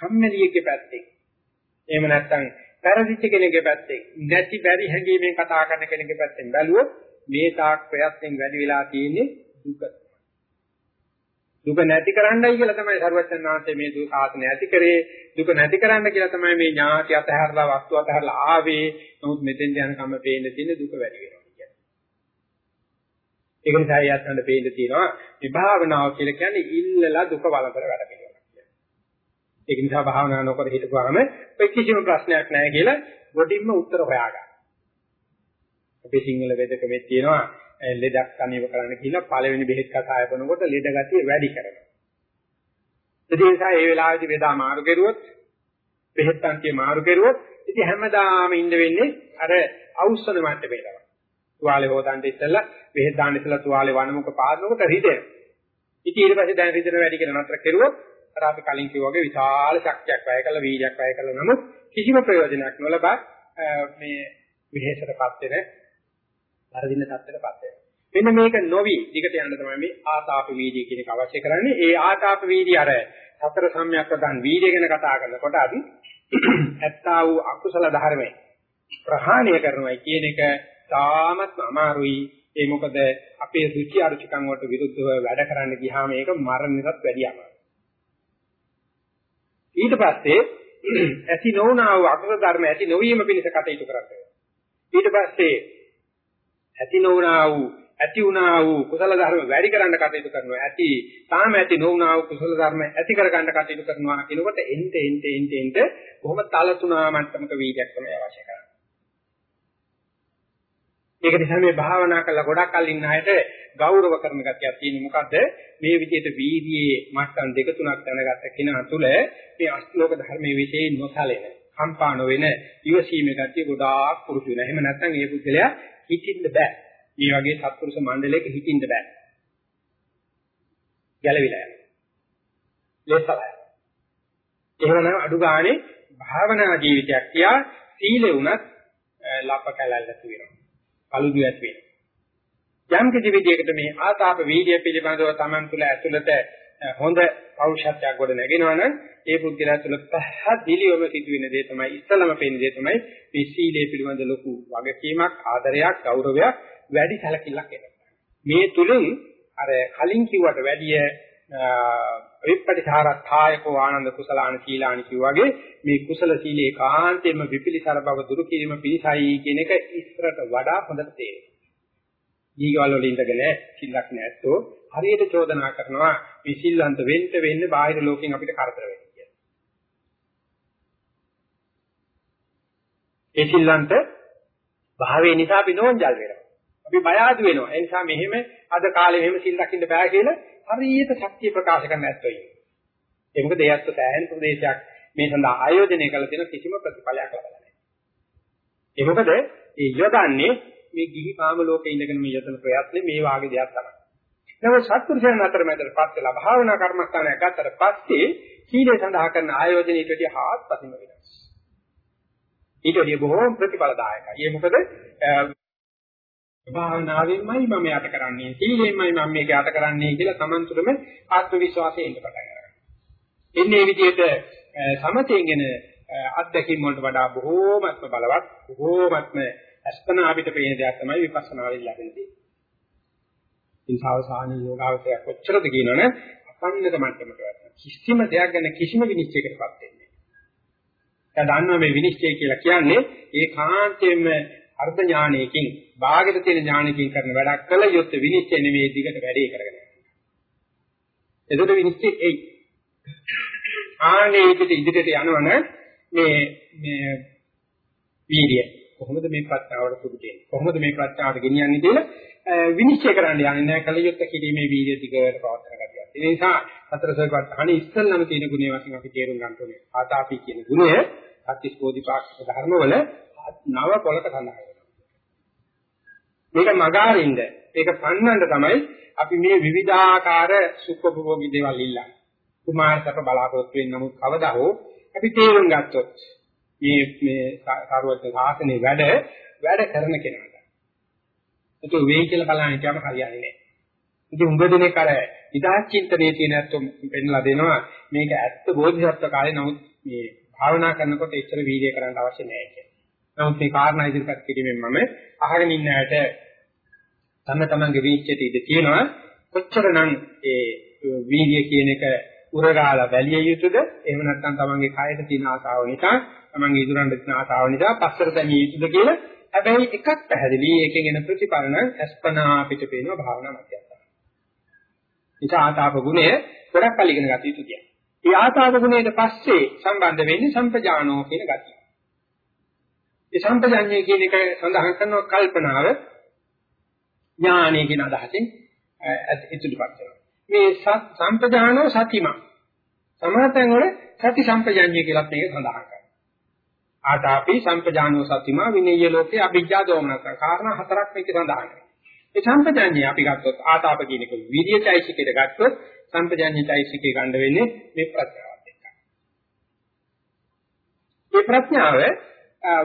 කම්මැලියෙක්ගේ පැත්තේ එහෙම නැත්නම් පෙරදිච්ච කෙනෙක්ගේ පැත්තේ නැති බැරි හැඟීමෙන් කතා කරන කෙනෙක්ගේ පැත්තෙන් බැලුවොත් මේ තාක් ප්‍රයත්නෙන් වැඩි වෙලා තියෙන්නේ දුක. දුක නැති කරන්නයි කියලා තමයි සරුවචන් වහන්සේ මේ දුක ආසන ඇති කරේ. දුක නැති කරන්න කියලා තමයි මේ ඥාති අතහැරලා වස්තු අතහැරලා ආවේ. නමුත් මෙතෙන් යනකම් පේන්න තියෙන දුක වැඩි වෙනවා. ඒක නිසා යත්තන්ට පේන්න තියෙනවා විභාවනාව කියලා කියන්නේ ඉල්ලලා දුක වළඳන වැඩ පිළිවෙලක් කියලා. ඒක නිසා භාවනා නොකර හිටපුවාම ඔය කිසිම ප්‍රශ්නයක් නැහැ කියලා ගොඩින්ම උත්තර හොයාගන්න. අපේ සිංහල වේදකමේ තියෙනවා ලෙඩක් තනියම කරන්න කියලා පළවෙනි බෙහෙත් කතාය කරනකොට ලෙඩ ගතිය වැඩි කරනවා. ඒ නිසා ඒ වෙලාවේදී වේදා මාරු කෙරුවොත් බෙහෙත් අන්තිය මාරු කෙරුවොත් ඉතින් හැමදාම ඉන්න වෙන්නේ අර අවුස්සන මට්ටමේ තමයි. තුවාලේ හොදන්න ඉස්සෙල්ලා බෙහෙත් දාන්න ඉස්සෙල්ලා තුවාලේ වනමුක පාදනකොට රිදෙනවා. ඉතින් ඊට පස්සේ දැන් රිදෙන වැඩි කියලා නතර කෙරුවොත් අර අපි කලින් කිව්වා වගේ විශාල ශක්තියක් වැය කළා වීර්යයක් වැය කළා නමුත් කිසිම ප්‍රයෝජනයක් නොලබා මේ විහෙසටපත් වෙන වරදින තත්ත්වයටපත් වෙනවා. මෙන්න මේක නොවි දිගට යන්න තමයි මේ ආතාප වීර්ය කියන එක අවශ්‍ය කරන්නේ. ඒ ආතාප වීර්ය අර සතර සම්‍යක් ප්‍රදාන් වීර්ය ගැන කතා කරනකොට අපි ඇත්තා වූ අකුසල ධර්මයි ප්‍රහාණය කරනවා කියන එක තාමත් අමාරුයි. ඒ මොකද අපේ රුචි අරුචිකම් වලට විරුද්ධව වැඩ කරන්න ගියාම ඒක මරණයටත් වැඩි අමාරුයි. ඊට පස්සේ ඇති නොවුනා වූ අකුසල ධර්ම ඇති නොවීම පිණිස කටයුතු කරන්නේ. ඊට පස්සේ ඇති නොවුනා වූ ඇති වුණා වූ කුසල ධර්ම වැඩි කරන්න කටයුතු කරනවා. ඇති තාම ඇති නොවුනා වූ කුසල ධර්ම ඇති කරගන්න කටයුතු කරනවා කියනකොට එnte ente ente ente බොහොම තලතුණා මට්ටමක වීර්යයක් තමයි අවශ්‍ය කරන්නේ. ඒක නිසා මේ භාවනා කරලා ගොඩක් කල් ඉන්න අයට ගෞරව කරන ගතියක් තියෙන්නේ මොකද්ද? මේ විදිහට වීදියේ මට්ටම් දෙක තුනක් දැනගත්ත කෙනා තුළ මේ අෂ්ටලෝක ධර්මයේ විශේෂ නොසලෙන, කම්පා නොවන ඉවසීමේ ගතිය ගොඩාක් පුරුදු වෙනවා. එහෙම නැත්නම් මේ පුද්ගලයා හිතින්න බෑ. මේ වගේ සත්පුරුෂ මණ්ඩලයක හිතින්න බෑ. ගැලවිලා යනවා. ලෙසලයි. එහෙමනම් අඩු ගානේ භාවනා ජීවිතයක් තියා සීලෙ උනත් ලප කැලල්ලතු වෙනවා. කලුදු ඇති වෙනවා. යම් කිසි විදියකට මේ ආතාප වීර්ය පිළිබඳව Taman තුල ඇතුළත හොඳ පෞරුෂත්වයක් ගොඩ නැගෙනවනම් ඒ පුද්ගලයා තුළ පහදිලියම සිදුවෙන දේ තමයි ඉස්සලම පේන දේ තමයි මේ සීලය පිළිබඳ ලොකු වගකීමක් ආදරයක් ගෞරවයක් වැඩි සැලකිල්ලක් එනවා. මේ තුලින් අර කලින් කිව්වට වැඩිය විපටිචාරත්ථායකෝ ආනන්ද කුසලාන සීලානි කියවාගේ මේ කුසල සීලේ කාන්තේම විපිලිසර බව දුරු කිරීම පිණිසයි කියන එක ඉස්සරට වඩා හොඳට තේරෙනවා. දීගවල වල ඉඳගෙන සිල්ලක් නැත්තෝ හරියට චෝදනා කරනවා මේ සිල්ලන්ත වෙන්න වෙන්න බාහිර ලෝකෙන් අපිට කරදර වෙනවා කියලා. ඒ සිල්ලන්ත භාවයේ නිසා අපි නෝන්ජල් වෙනවා. අපි බය ආදු වෙනවා. ඒ නිසා මෙහෙම අද කාලේ මෙහෙම සිල් රකින්න බෑ කියලා හරියට ශක්තිය ප්‍රකාශ කරන්න නැත්තෝ ඉන්නේ. ඒ මොකද ඒ අත්ත සෑහෙන ප්‍රදේශයක් මේ සඳහා ආයෝජනය කළ තියෙන කිසිම ප්‍රතිඵලයක් ලබලා නැහැ. ඒ මොකද ඒ යොදන්නේ මේ ගිහි කාම ලෝකේ ඉඳගෙන මේ යොදන ප්‍රයත්නේ මේ වාගේ දෙයක් තමයි. නමුත් සත්පුරුෂයන් අතර මැදට පත් වෙලා භාවනා කර්මස්ථානයක් ගත්තට පස්සේ සීලය සඳහා කරන ආයෝජනයේ ඊට වඩා හාත්පසින්ම වෙනස්. ඊට වඩා බොහෝම ප්‍රතිඵලදායකයි. ඒ මොකද භාවනාවෙන්මයි මම යට කරන්නේ සීලෙන්මයි මම මේක යට කරන්නේ කියලා Taman තුළම ආත්ම විශ්වාසයෙන් ඉන්න පටන් ගන්නවා. එන්නේ මේ විදිහට සමතෙන්ගෙන අත්දැකීම් වලට වඩා බොහෝමත්ම බලවත් බොහෝමත්ම අස්පනා අපිට පේන දෙයක් තමයි විපස්සනාවෙන් ලැබෙන්නේ. ඉන්සාවසානී යෝගාවචය කොච්චරද කියනවනේ අපන්නක මට්ටමට වැටෙනවා. කිසිම දෙයක් ගැන කිසිම විනිශ්චයකටපත් වෙන්නේ නැහැ. දැන් දන්නවා මේ විනිශ්චය කියලා කියන්නේ ඒකාන්තයෙන්ම අර්ධ ඥානයකින් භාගයට තියෙන ඥානයකින් කරන වැඩක් කළ යුත්තේ විනිශ්චය නෙවෙයි දිගට වැඩේ කරගෙන යනවා. එතකොට විනිශ්චය එයි. ආනේ පිට ඉදිරියට යනවන මේ මේ වීර්යය කොහොමද මේ ප්‍රඥාවට සුදු දෙන්නේ කොහොමද මේ ප්‍රඥාවට ගෙනියන්නේ කියලා විනිශ්චය කරන්න යන්නේ නැහැ කලියුත් කිරීමේ වීර්ය දිගට පවත්වන ගතියක්. ඒ නිසා හතර සෝපත් අහණි ඉස්සල්ලාම තියෙන ගුණය වශයෙන් අපි තේරුම් ගන්න ඕනේ. ආතාපි කියන ගුණය සත්‍විස් බෝධිපාක්ෂික ධර්මවල නව පොලක සඳහන් මේක මගාරින්ද මේක පන්නන්න තමයි අපි මේ විවිධාකාර සුඛභෝගී දේවල් ඉල්ලන්නේ. කුමාරසක බලාපොරොත්තු වෙන නමුත් කවදා හෝ අපි තේරුම් ගත්තොත් මේ මේ සාරවත්න සාසනේ වැඩ වැඩ කරන කෙනාට. ඒක වෙයි කියලා බලන්න කියම හරියන්නේ නැහැ. ඉතින් උඹ දිනේ කර ඉදාච චින්තනයේ තියෙන අත්තුම් පෙන්නලා දෙනවා මේක ඇත්ත බෝධිසත්ව කාලේ නමුත් මේ භාවනා කරනකොට එච්චර වීර්යය කරන්න අවශ්‍ය නැහැ කියලා. නමුත් මේ කාරණා ඉදිරිපත් කිරීමෙන් මම අහගෙන ඉන්න ඇයට තම තමන්ගේ වීච්චයට ඉඳ තියෙනවා කොච්චරනම් ඒ වීර්ය කියන එක උරගාලා බැලිය යුතුද එහෙම නැත්නම් තමන්ගේ කයට තියෙන ආසාව නිසා තමන්ගේ ඉදurang තියෙන ආසාව නිසා පස්සට දැමිය යුතුද කියලා හැබැයි එකක් පැහැදිලි ඒකෙන් එන ප්‍රතිඵල නම් අස්පනා පිට පේනවා භාවනා මධ්‍යස්ථාන. ඒක ආතාප ගුණය ගොඩක් කල් ඉගෙන ගත යුතු දෙයක්. මේ ආතාප ගුණයට පස්සේ සම්බන්ධ වෙන්නේ සම්පජානෝ කියන ගතිය. මේ සම්පජාඤ්ඤය කියන එක සඳහන් කරනවා කල්පනාව ඥානය කියන අදහසින් ඉදිරිපත් කරනවා. මේ සම්පජානෝ සතිමා. සමාතෙන් වල සති සම්පජාඤ්ඤය කියලා මේක සඳහන් කරනවා. ආතාපි සම්පජානෝ සතිමා විනේය ලෝකේ අභිජ්ජා දෝමනස. කාරණා හතරක් මේක සඳහන් කරනවා. ඒ සම්පජාඤ්ඤය අපි ගත්තොත් ආතාප කියන එක විරියචෛසිකයට ගත්තොත් සම්පජාඤ්ඤචෛසිකේ ගන්න වෙන්නේ මේ ප්‍රඥාවත් එක්ක. මේ ප්‍රඥාව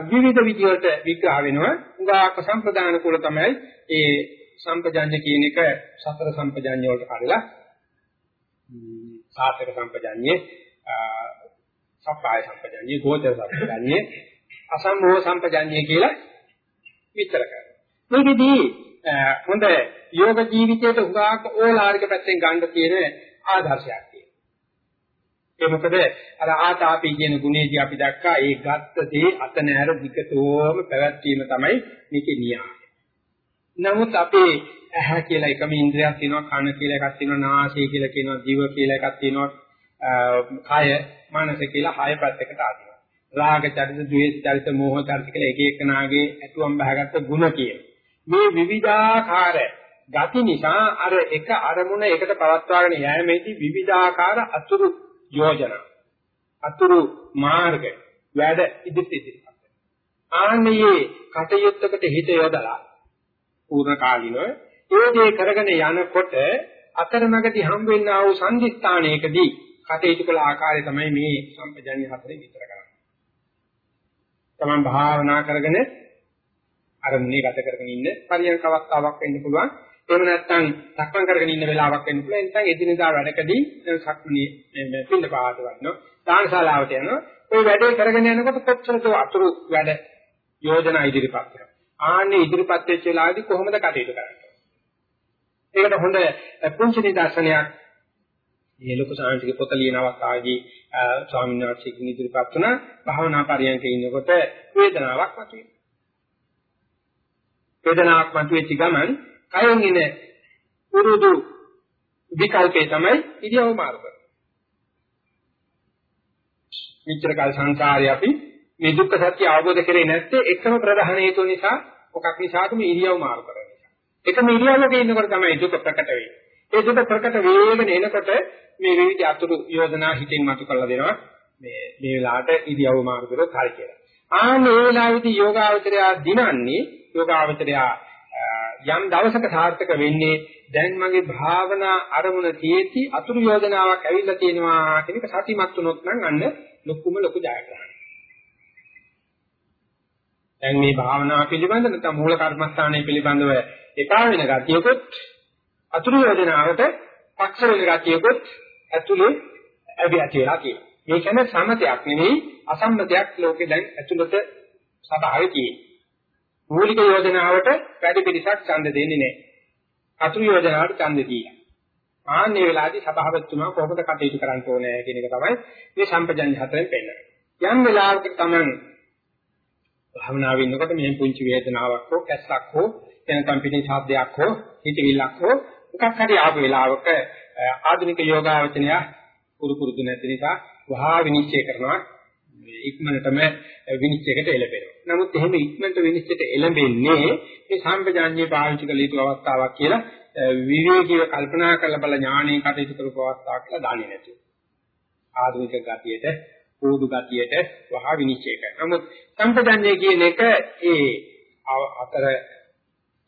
විවිධ විදිහට විග්‍රහ වෙනවා. උගාක සම්ප්‍රදාන කුල තමයි ඒ සම්පජාඤ්ඤ කියන එක සතර සම්පජාඤ්ඤ වලට කඩලා සාතක සම්පජාඤ්ඤේ සප්පාය සම්පජාඤ්ඤේ ගෝචර සම්පජාඤ්ඤේ අසම්මෝහ සම්පජාඤ්ඤේ කියලා විස්තර කරනවා. මේකෙදී හොඳ යෝග ජීවිතයට උගාක ඕලාරික පැත්තෙන් ගන්න තියෙන ආදර්ශයක් තියෙනවා. ඒ මොකද? අර ආතාපි කියන ගුණේදී අපි දැක්කා ඒ ගත්ත දේ අත නැර විකතෝම පැවැත්වීම තමයි මේකේ නියම. නමුත් අපේ ඇහැ කියලා එකම ඉන්ද්‍රියක් තියෙනවා කන කියලා එකක් තියෙනවා නාසය කියලා කියනවා දිව කියලා එකක් තියෙනවා කය මනස කියලා හය පැත්තකට ආදිනවා. රාග චරිත ද්වේෂ චරිත මෝහ චරිත කියලා එක එකනාගේ ඇතුම් බහගත්ත ಗುಣ කියන මේ විවිධාකාර ගති නිසා අර එක අරමුණ එකට පවත්වාගෙන යෑමේදී විවිධාකාර අතුරු යෝජනා අතුරු මාර්ග වැඩ ඉදිරි ඉදිරිපත් ආන්නේ කටයුත්තකට හිත යොදලා පූර්ණ කාලිනව ඒ දේ කරගෙන යනකොට අතරමඟදී හම් වෙන්නා වූ සංදිස්ථානයකදී කටයුතු කළ ආකාරය තමයි මේ සම්පජාඤ්ඤ හතරේ විතර කරන්නේ. තමන් භාවනා කරගෙන අරමුණේ ගත කරගෙන ඉන්න පරියන්ක අවස්ථාවක් වෙන්න පුළුවන්. එහෙම නැත්නම් සක්මන් කරගෙන ඉන්න වෙලාවක් වෙන්න පුළුවන්. නැත්නම් එදිනෙදා වැඩකදී සක්මනේ මේ පින්න පාත වඩනවා. දානශාලාවට යනවා. ওই වැඩේ කරගෙන යනකොට කොච්චරද අතුරු වැඩ යෝජනා ඉදිරිපත් කරනවා. ආන්නේ ඉදිරිපත් වෙච්ච වෙලාවේදී කොහොමද කටයුතු කරන්නේ? ඒකට හොඳ පුංචි නිදර්ශනයක් මේ ලොකු සාංශික පොත ලියන අවස්ථාවේදී ස්වාමීන් වහන්සේගෙන් ඉදිරිපත් වුණ භාවනා පරියන්කේ ඉන්නකොට වේදනාවක් මතුවේ. වේදනාවක් මතුවෙච්ච ගමන් කයෙන් එන පුරුදු විකල්පේ තමයි ඉරියව් මාර්ග. මෙච්චර කාල සංසාරේ අපි මේ දුක්ඛ සත්‍ය අවබෝධ කරේ නැත්තේ එකම ප්‍රධාන හේතුව නිසා මොකක් නිසාද මේ ඉරියව් මාර්ග කරන්නේ. එකම ඉරියව්වක ඉන්නකොට තමයි දුක ප්‍රකට වෙන්නේ. ඒ දුක ප්‍රකට වේගෙන එනකොට මේ විවිධ අතුරු යෝජනා හිතින් මතු කරලා දෙනවා. මේ මේ වෙලාවට ඉරියව් මාර්ගවල හරි කියලා. ආ මේ වෙලාවේදී යෝගාවචරය දිනන්නේ යෝගාවචරය යම් දවසක සාර්ථක වෙන්නේ දැන් මගේ භාවනා අරමුණ තියෙති අතුරු යෝජනාවක් ඇවිල්ලා තියෙනවා කියන එක සතිමත් වුණොත් නම් අන්න ලොකුම ලොකු ජයග්‍රහණයක්. දැන් මේ භාවනා පිළිබඳ නැත්නම් මූල කර්මස්ථානයේ පිළිබඳව එකා වෙන ගතියකොත් අතුරු යෝජනාවට පක්ෂ වෙන ගතියකොත් ඇතුලේ ඇවි ඇති වෙලා තියෙනවා. මේ කියන්නේ සම්මතයක් නෙවෙයි අසම්මතයක් ලෝකේ දැන් ඇතුළත සබාවේ තියෙන්නේ. මූලික යෝජනාවට වැඩි පිළිසක් ඡන්ද දෙන්නේ නැහැ. අතුරු යෝජනාවට ඡන්ද දීලා. ආන්නේ වෙලාවේදී සභාවතුමා කොහොමද කටයුතු කරන්න ඕනේ කියන එක තමයි මේ සම්පජන්‍ය හතරෙන් පෙන්නන්නේ. යම් වෙලාවකට තමයි භාවනාවේ ඉන්නකොට මේ පුංචි වේදනාවක් හෝ කැස්සක් හෝ එනකම් පිටින් ශබ්දයක් හෝ හිතවිල්ලක් හෝ මොකක් හරි ආපු වෙලාවක ආධුනික යෝගාවචනය පුරු පුරුදු නැති නිසා වහා විනිශ්චය කරනවා ඉක්මනටම විනිශ්චයකට එළඹෙනවා. නමුත් එහෙම ඉක්මනට විනිශ්චයට එළඹෙන්නේ මේ සම්පජාඤ්ඤේ පාවිච්චි කළ යුතු අවස්ථාවක් කියලා විවේකීව කල්පනා කරලා බල ඥාණයෙන් කටයුතු කරපු අවස්ථාවක් කියලා දන්නේ නැතුව. ආධුනික ගතියට, පොදු ගතියට වහා විනිශ්චය කරනවා. නමුත් සම්පජාඤ්ඤේ කියන එක ඒ අතර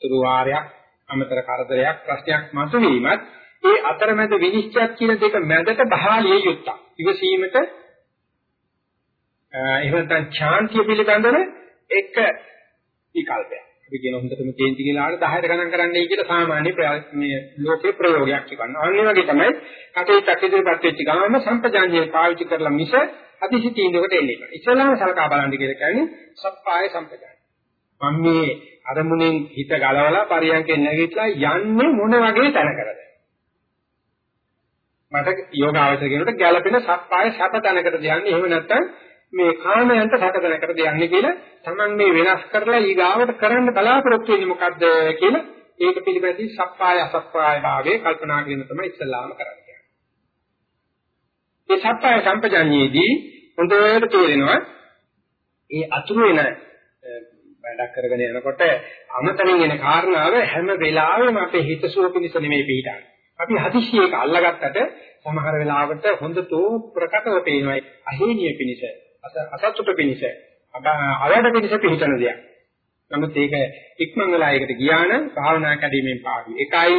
තුරු වාරයක් අමතර කරදරයක් ප්‍රශ්නයක් මතුවීමත් ඒ අතරමැද විනිශ්චයක් කියන දෙක මැදට බහාලිය යුක්තක්. ඉවසීමට එහෙම නැත්නම් ශාන්තිය පිළිබඳව එක විකල්පයක්. අපි කියන හොඳටම කේන්ති කියලාට 10ට ගණන් කරන්නයි කියලා සාමාන්‍ය මේ ලෝකේ ප්‍රයෝගයක් කියනවා. අනිත් වගේ තමයි කටේට ඉදිරියපත් වෙච්ච ගමන්ම සම්පජාඤ්ඤය පාවිච්චි කරලා මිස අතිශය තීන්දුවකට එන්නේ. ඉස්සලාම සලකා බලන්න කියලා කියන්නේ සප්පාය සම්පජාඤ්ඤය. මම මේ අරමුණෙන් හිත ගලවලා පරියන්කෙන් නැගිටලා යන්නේ මොන වගේ තැනකටද? මට යෝගාවචර කියනකොට ගැළපෙන සප්පාය සැප තැනකටද යන්නේ. එහෙම නැත්නම් මේ කාමයන්ට සැකදැනකට යන්නේ කියලා Taman මේ වෙනස් කරලා ඊගාවට කරන්න බලාපොරොත්තු වෙන්නේ මොකද්ද කියලා ඒක පිළිබඳව සප්පාය අසප්පාය භාවයේ කල්පනා කිරීම තමයි ඉස්සල්ලාම කරන්නේ. මේ සප්පාය සම්පජාඤ්ඤයේදී හොඳට තේරෙනවා ඒ අතුරු වෙන වැඩක් කරගෙන යනකොට අමතරින් එන කාරණාව හැම වෙලාවෙම අපේ හිතසුව පිණිස නෙමෙයි පිටාන්නේ. අපි හදිස්සියක අල්ලගත්තට සමහර වෙලාවට හොඳතෝ ප්‍රකටව පේනවා අහේනිය පිණිස අසතුට පිණිස අවඩ පිණිස පිළිතන දෙයක්. නමුත් ඒක ඉක්මන් වෙලා ඒකට ගියා නම් භාවනා කැඩීමෙන් පාඩු. එකයි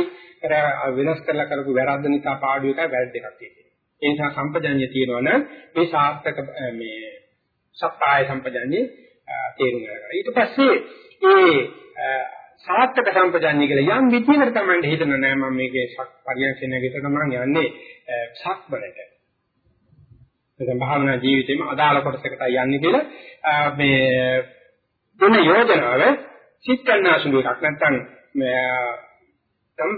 වෙනස් කරලා කරපු වැරද්ද නිසා පාඩු එකයි වැරද්ද දෙකක් තියෙනවා. ඒ නිසා සම්පජඤ්ඤය තියෙනවනම් මේ සාර්ථක මේ සප්පාය සම්පජඤ්ඤේ තේරුම් ගන්නවා. ඊට පස්සේ ඒ සාර්ථක සම්පජඤ්ඤය කියලා යම් විදිහකට තමයි හිතන නෑ මම මේකේ පරියන්කෙන් නැගිටන මම යන්නේ සක්බලට. නැත්නම් භාවනා ජීවිතේම අදාළ කොටසකට යන්නේ කියලා මේ දුන යෝජනාව චිත්තනාසුළු එකක් නැත්නම්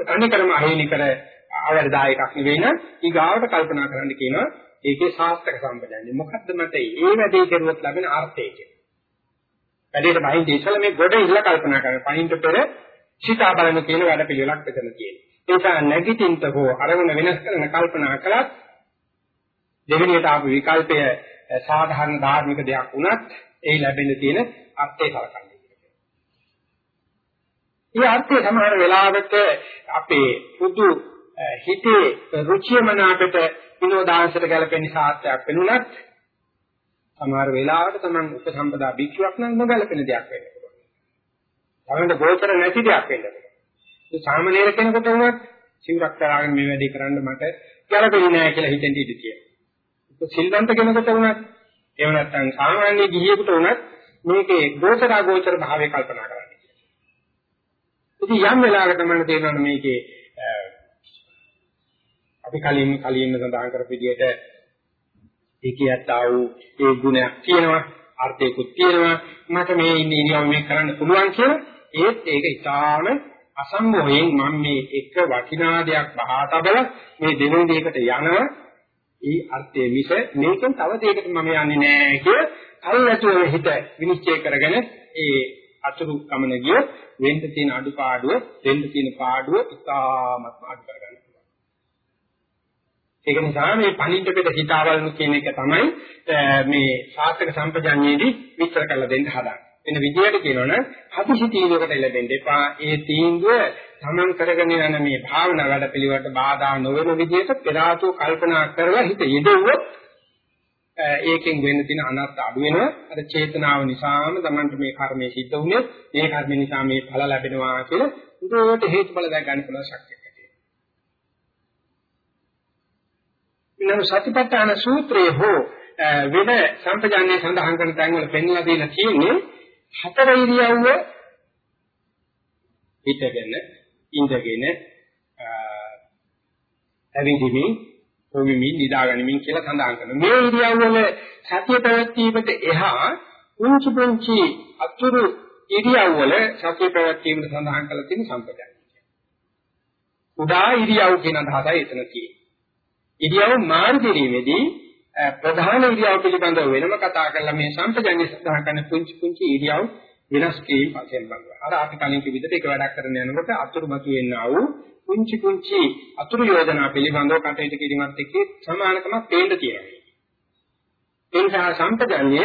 තනිකරම අහිමිකර අවර්දායකක් නෙවෙයි නම් ඊගාවට කල්පනා කරන්න කියනවා ඒකේ සාස්ත්‍ක සම්පදන්නේ මොකද්ද මට ඒ වැඩේ කරුවොත් ලැබෙන අර්ථය කියලා. වැඩේට බහින් ඉස්සල මේ ගොඩ ඉල්ල කල්පනා කරන පහින්ට පෙර සිතා බලන කියන වැඩ පිළිවෙලක් මෙතන තියෙනවා. ඒ නිසා නැගිටින්ට හෝ අරමුණ වෙනස් කරන කල්පනා කළත් දෙවෙනියට ආපු විකල්පය සාධාරණ ධාර්මික දෙයක් වුණත් ඒ ලැබෙන්න තියෙන අර්ථය කලකන්නේ. මේ අර්ථය සමහර වෙලාවට අපේ පුදු හිතේ රුචිය මනාපට විනෝදාංශයට ගැලපෙන සාර්ථයක් වෙනුණත් සමහර වෙලාවට තමන් උපසම්පදා භික්ෂුවක් නම් නොගැලපෙන දෙයක් වෙන්න පුළුවන්. තමන්ට ගෝචර නැති දෙයක් වෙන්න පුළුවන්. ඒ සාමාන්‍ය කෙනෙකුට වුණත් සිවුරක් තරගෙන මේ වැඩේ කරන්න මට ගැලපෙන්නේ නැහැ කියලා හිතෙන් ඉඳී තියෙනවා. සිල්වන්ත කෙනෙකුට වුණත් එහෙම නැත්නම් සාමාන්‍ය ගිහියෙකුට වුණත් මේකේ ගෝචරා ගෝචර භාවය කල්පනා කරන්න. ඉතින් යම් වෙලාවකට මම තේරෙනවා මේකේ අපි කලින් කලින් සඳහන් කරපු විදිහට ඒකියත් ආ වූ ඒ ගුණයක් තියෙනවා අර්ථයකුත් තියෙනවා මට මේ ඉන්න ඉරියව්ව මේ කරන්න පුළුවන් කියලා ඒත් ඒක ඊටාම අසම්මෝහයෙන් මම මේ එක වටිනා දෙයක් බහා තබල මේ දෙවෙනි දෙයකට යනවා ඒ අර්ථයේ මිස මේකෙන් තව දෙයකට මම යන්නේ නැහැ කිය කල්ැතුව හිත විනිශ්චය කරගෙන ඒ අතුරු ගමන ගිය වෙන්න තියෙන අඩුපාඩුව දෙන්න තියෙන පාඩුව ඉතාමත් අඩු කරගන්න පුළුවන්. ඒක නිසා මේ පණින්න පෙර හිතාවලු කියන එක තමයි මේ සාත්‍යක සම්පජඤ්ඤයේදී විස්තර කරලා දෙන්න හදාන්නේ. වෙන විදිහට කියනවනම් හදිසි තීන්දුවකට ලැබෙන්න එපා. ඒ තීන්දුව තමන් කරගෙන යන මේ භාවනා වැඩ පිළිවෙලට බාධා නොවන විදිහට පෙරාතෝ කල්පනා කරලා හිත යෙදුවොත් ඒකෙන් වෙන්න තියෙන අනර්ථ අඩු වෙනවා. අර චේතනාව නිසාම තමන්ට මේ කර්මය සිද්ධ වුණේ මේ කර්ම නිසා මේ ඵල ලැබෙනවා කියලා උදේට හේතුඵල දැක ගන්න පුළුවන් ශක්තියක් ඇති වෙනවා. ඊළඟ සතිපට්ඨාන සූත්‍රයේ හෝ වෙන සම්පජාන්නේ සඳහන් කරන තැන් වල පෙන්ලා දීලා තියෙන්නේ හතර ඉරියව්ව හිටගෙන ඉඳගෙන ඇවිදිමින් ඔවිමින් නිදාගනිමින් කියලා සඳහන් කරනවා. මේ ඉරියව්වල සතිය පැවැත්වීමට එහා පුංචි පුංචි අතුරු ඉරියව්වල සතිය පැවැත්වීමට සඳහන් කරලා තියෙන සම්පදයි. උදා ඉරියව් කියන අදහසයි එතන තියෙන්නේ. ඉරියව් මාරු කිරීමේදී ප්‍රධාන ඉරියව් පිළිබඳව වෙනම කතා කරලා මේ සම්පජන්‍ය සඳහන් කරන පුංචි පුංචි ඉරියව් වෙනස් කිරීම වශයෙන් බලනවා. අර අපි කලින් කිව්ව විදිහට එක වැඩක් කරන යනකොට අතුරුමතු වෙන්නා වූ පුංචි පුංචි අතුරු යෝජනා පිළිබඳව කටයුතු කිරීමත් එක්ක සමානකමක් පේන්න තියෙනවා. ඒ නිසා සම්පජන්‍ය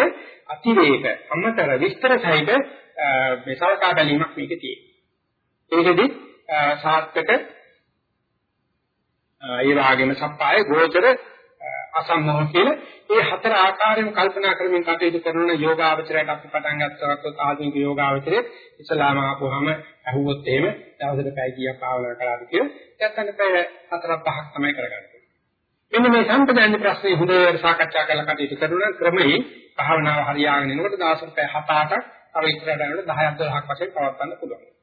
අතිරේක අමතර විස්තර සහිත මේ සලකා බැලීමක් මේකේ තියෙනවා. ඒකෙදි සාර්ථක ඒ වගේම සප්පාය ගෝචර අසම්මෝහ කියලා මේ හතර ආකාරයෙන් කල්පනා කරමින් කටයුතු කරන යෝගාවචරයට අපි පටන් ගත්තොත් ආධුනික යෝගාවචරයේ ඉස්ලාම ආපුවාම අහුවොත් එහෙම දවසට පැය කීයක් භාවනා කරාද කියලා නැත්නම් පැය හතරක් පහක් තමයි කරගන්නේ. මෙන්න මේ සම්පදාන ප්‍රශ්නේ හොඳට සාකච්ඡා කරලා කටයුතු කරන ක්‍රමයේ භාවනාව හරියාගෙන යනකොට දවසට පැය 7-8ක් අර ඉස්සරහට යනකොට 10ක් 12ක් වශයෙන් පවත්වන්න පුළුවන්.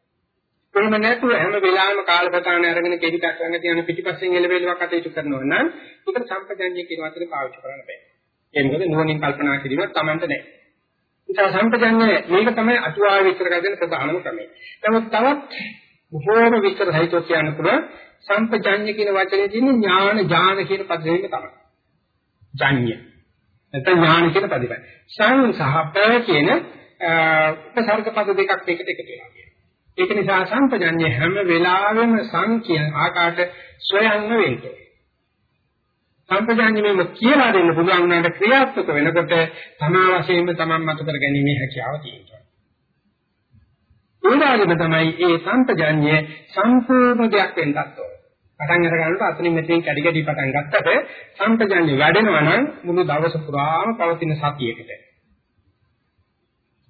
එහෙම නැතුව හැම වෙලාවෙම කාලසටහන අරගෙන කෙලිකක් ගන්න තියෙන පිටිපස්සෙන් එළවෙලවක් කටයුතු කරනවා නම් ඒකට සම්පජඤ්ඤය කියන වචනේ පාවිච්චි කරන්න බෑ. ඒ මොකද නුවණින් කල්පනා කිරීමක් Tamanට නෑ. නිසා සම්පජඤ්ඤය මේක තමයි අටුවා විස්තර කරගෙන ප්‍රධානම ක්‍රමය. නමුත් තවත් බොහෝම විස්තර සහිතව කියන්න පුළුවන් සම්පජඤ්ඤය කියන වචනේ තියෙන ඥාන ඥාන කියන පදයෙන් තමයි. ජඤ්ඤය. නැත්නම් ඥාන කියන පදෙයි. සං සහ ප කියන උපසර්ග පද දෙකක් එකට එකතු වෙනවා. ඒක නිසා සම්පජඤ්ඤය හැම වෙලාවෙම සංකීර්ණ ආකාරයට ස්වයංම වෙන්නේ. සම්පජඤ්ඤය මෙන්න කියලා දෙන්න පුළුවන් වුණාට ක්‍රියාත්මක වෙනකොට තමා වශයෙන්ම තමන් මත කර ගැනීමේ හැකියාව තියෙනවා. ඒ වගේම තමයි ඒ සම්පජඤ්ඤය සම්පූර්ණ දෙයක් වෙන්නත් ඕන. පටන් අර ගන්නකොට අතනින් මෙතනින් කැඩි කැඩි පටන් ගත්තට සම්පජඤ්ඤය වැඩෙනවා නම් මුළු දවස පුරාම පවතින සතියකට.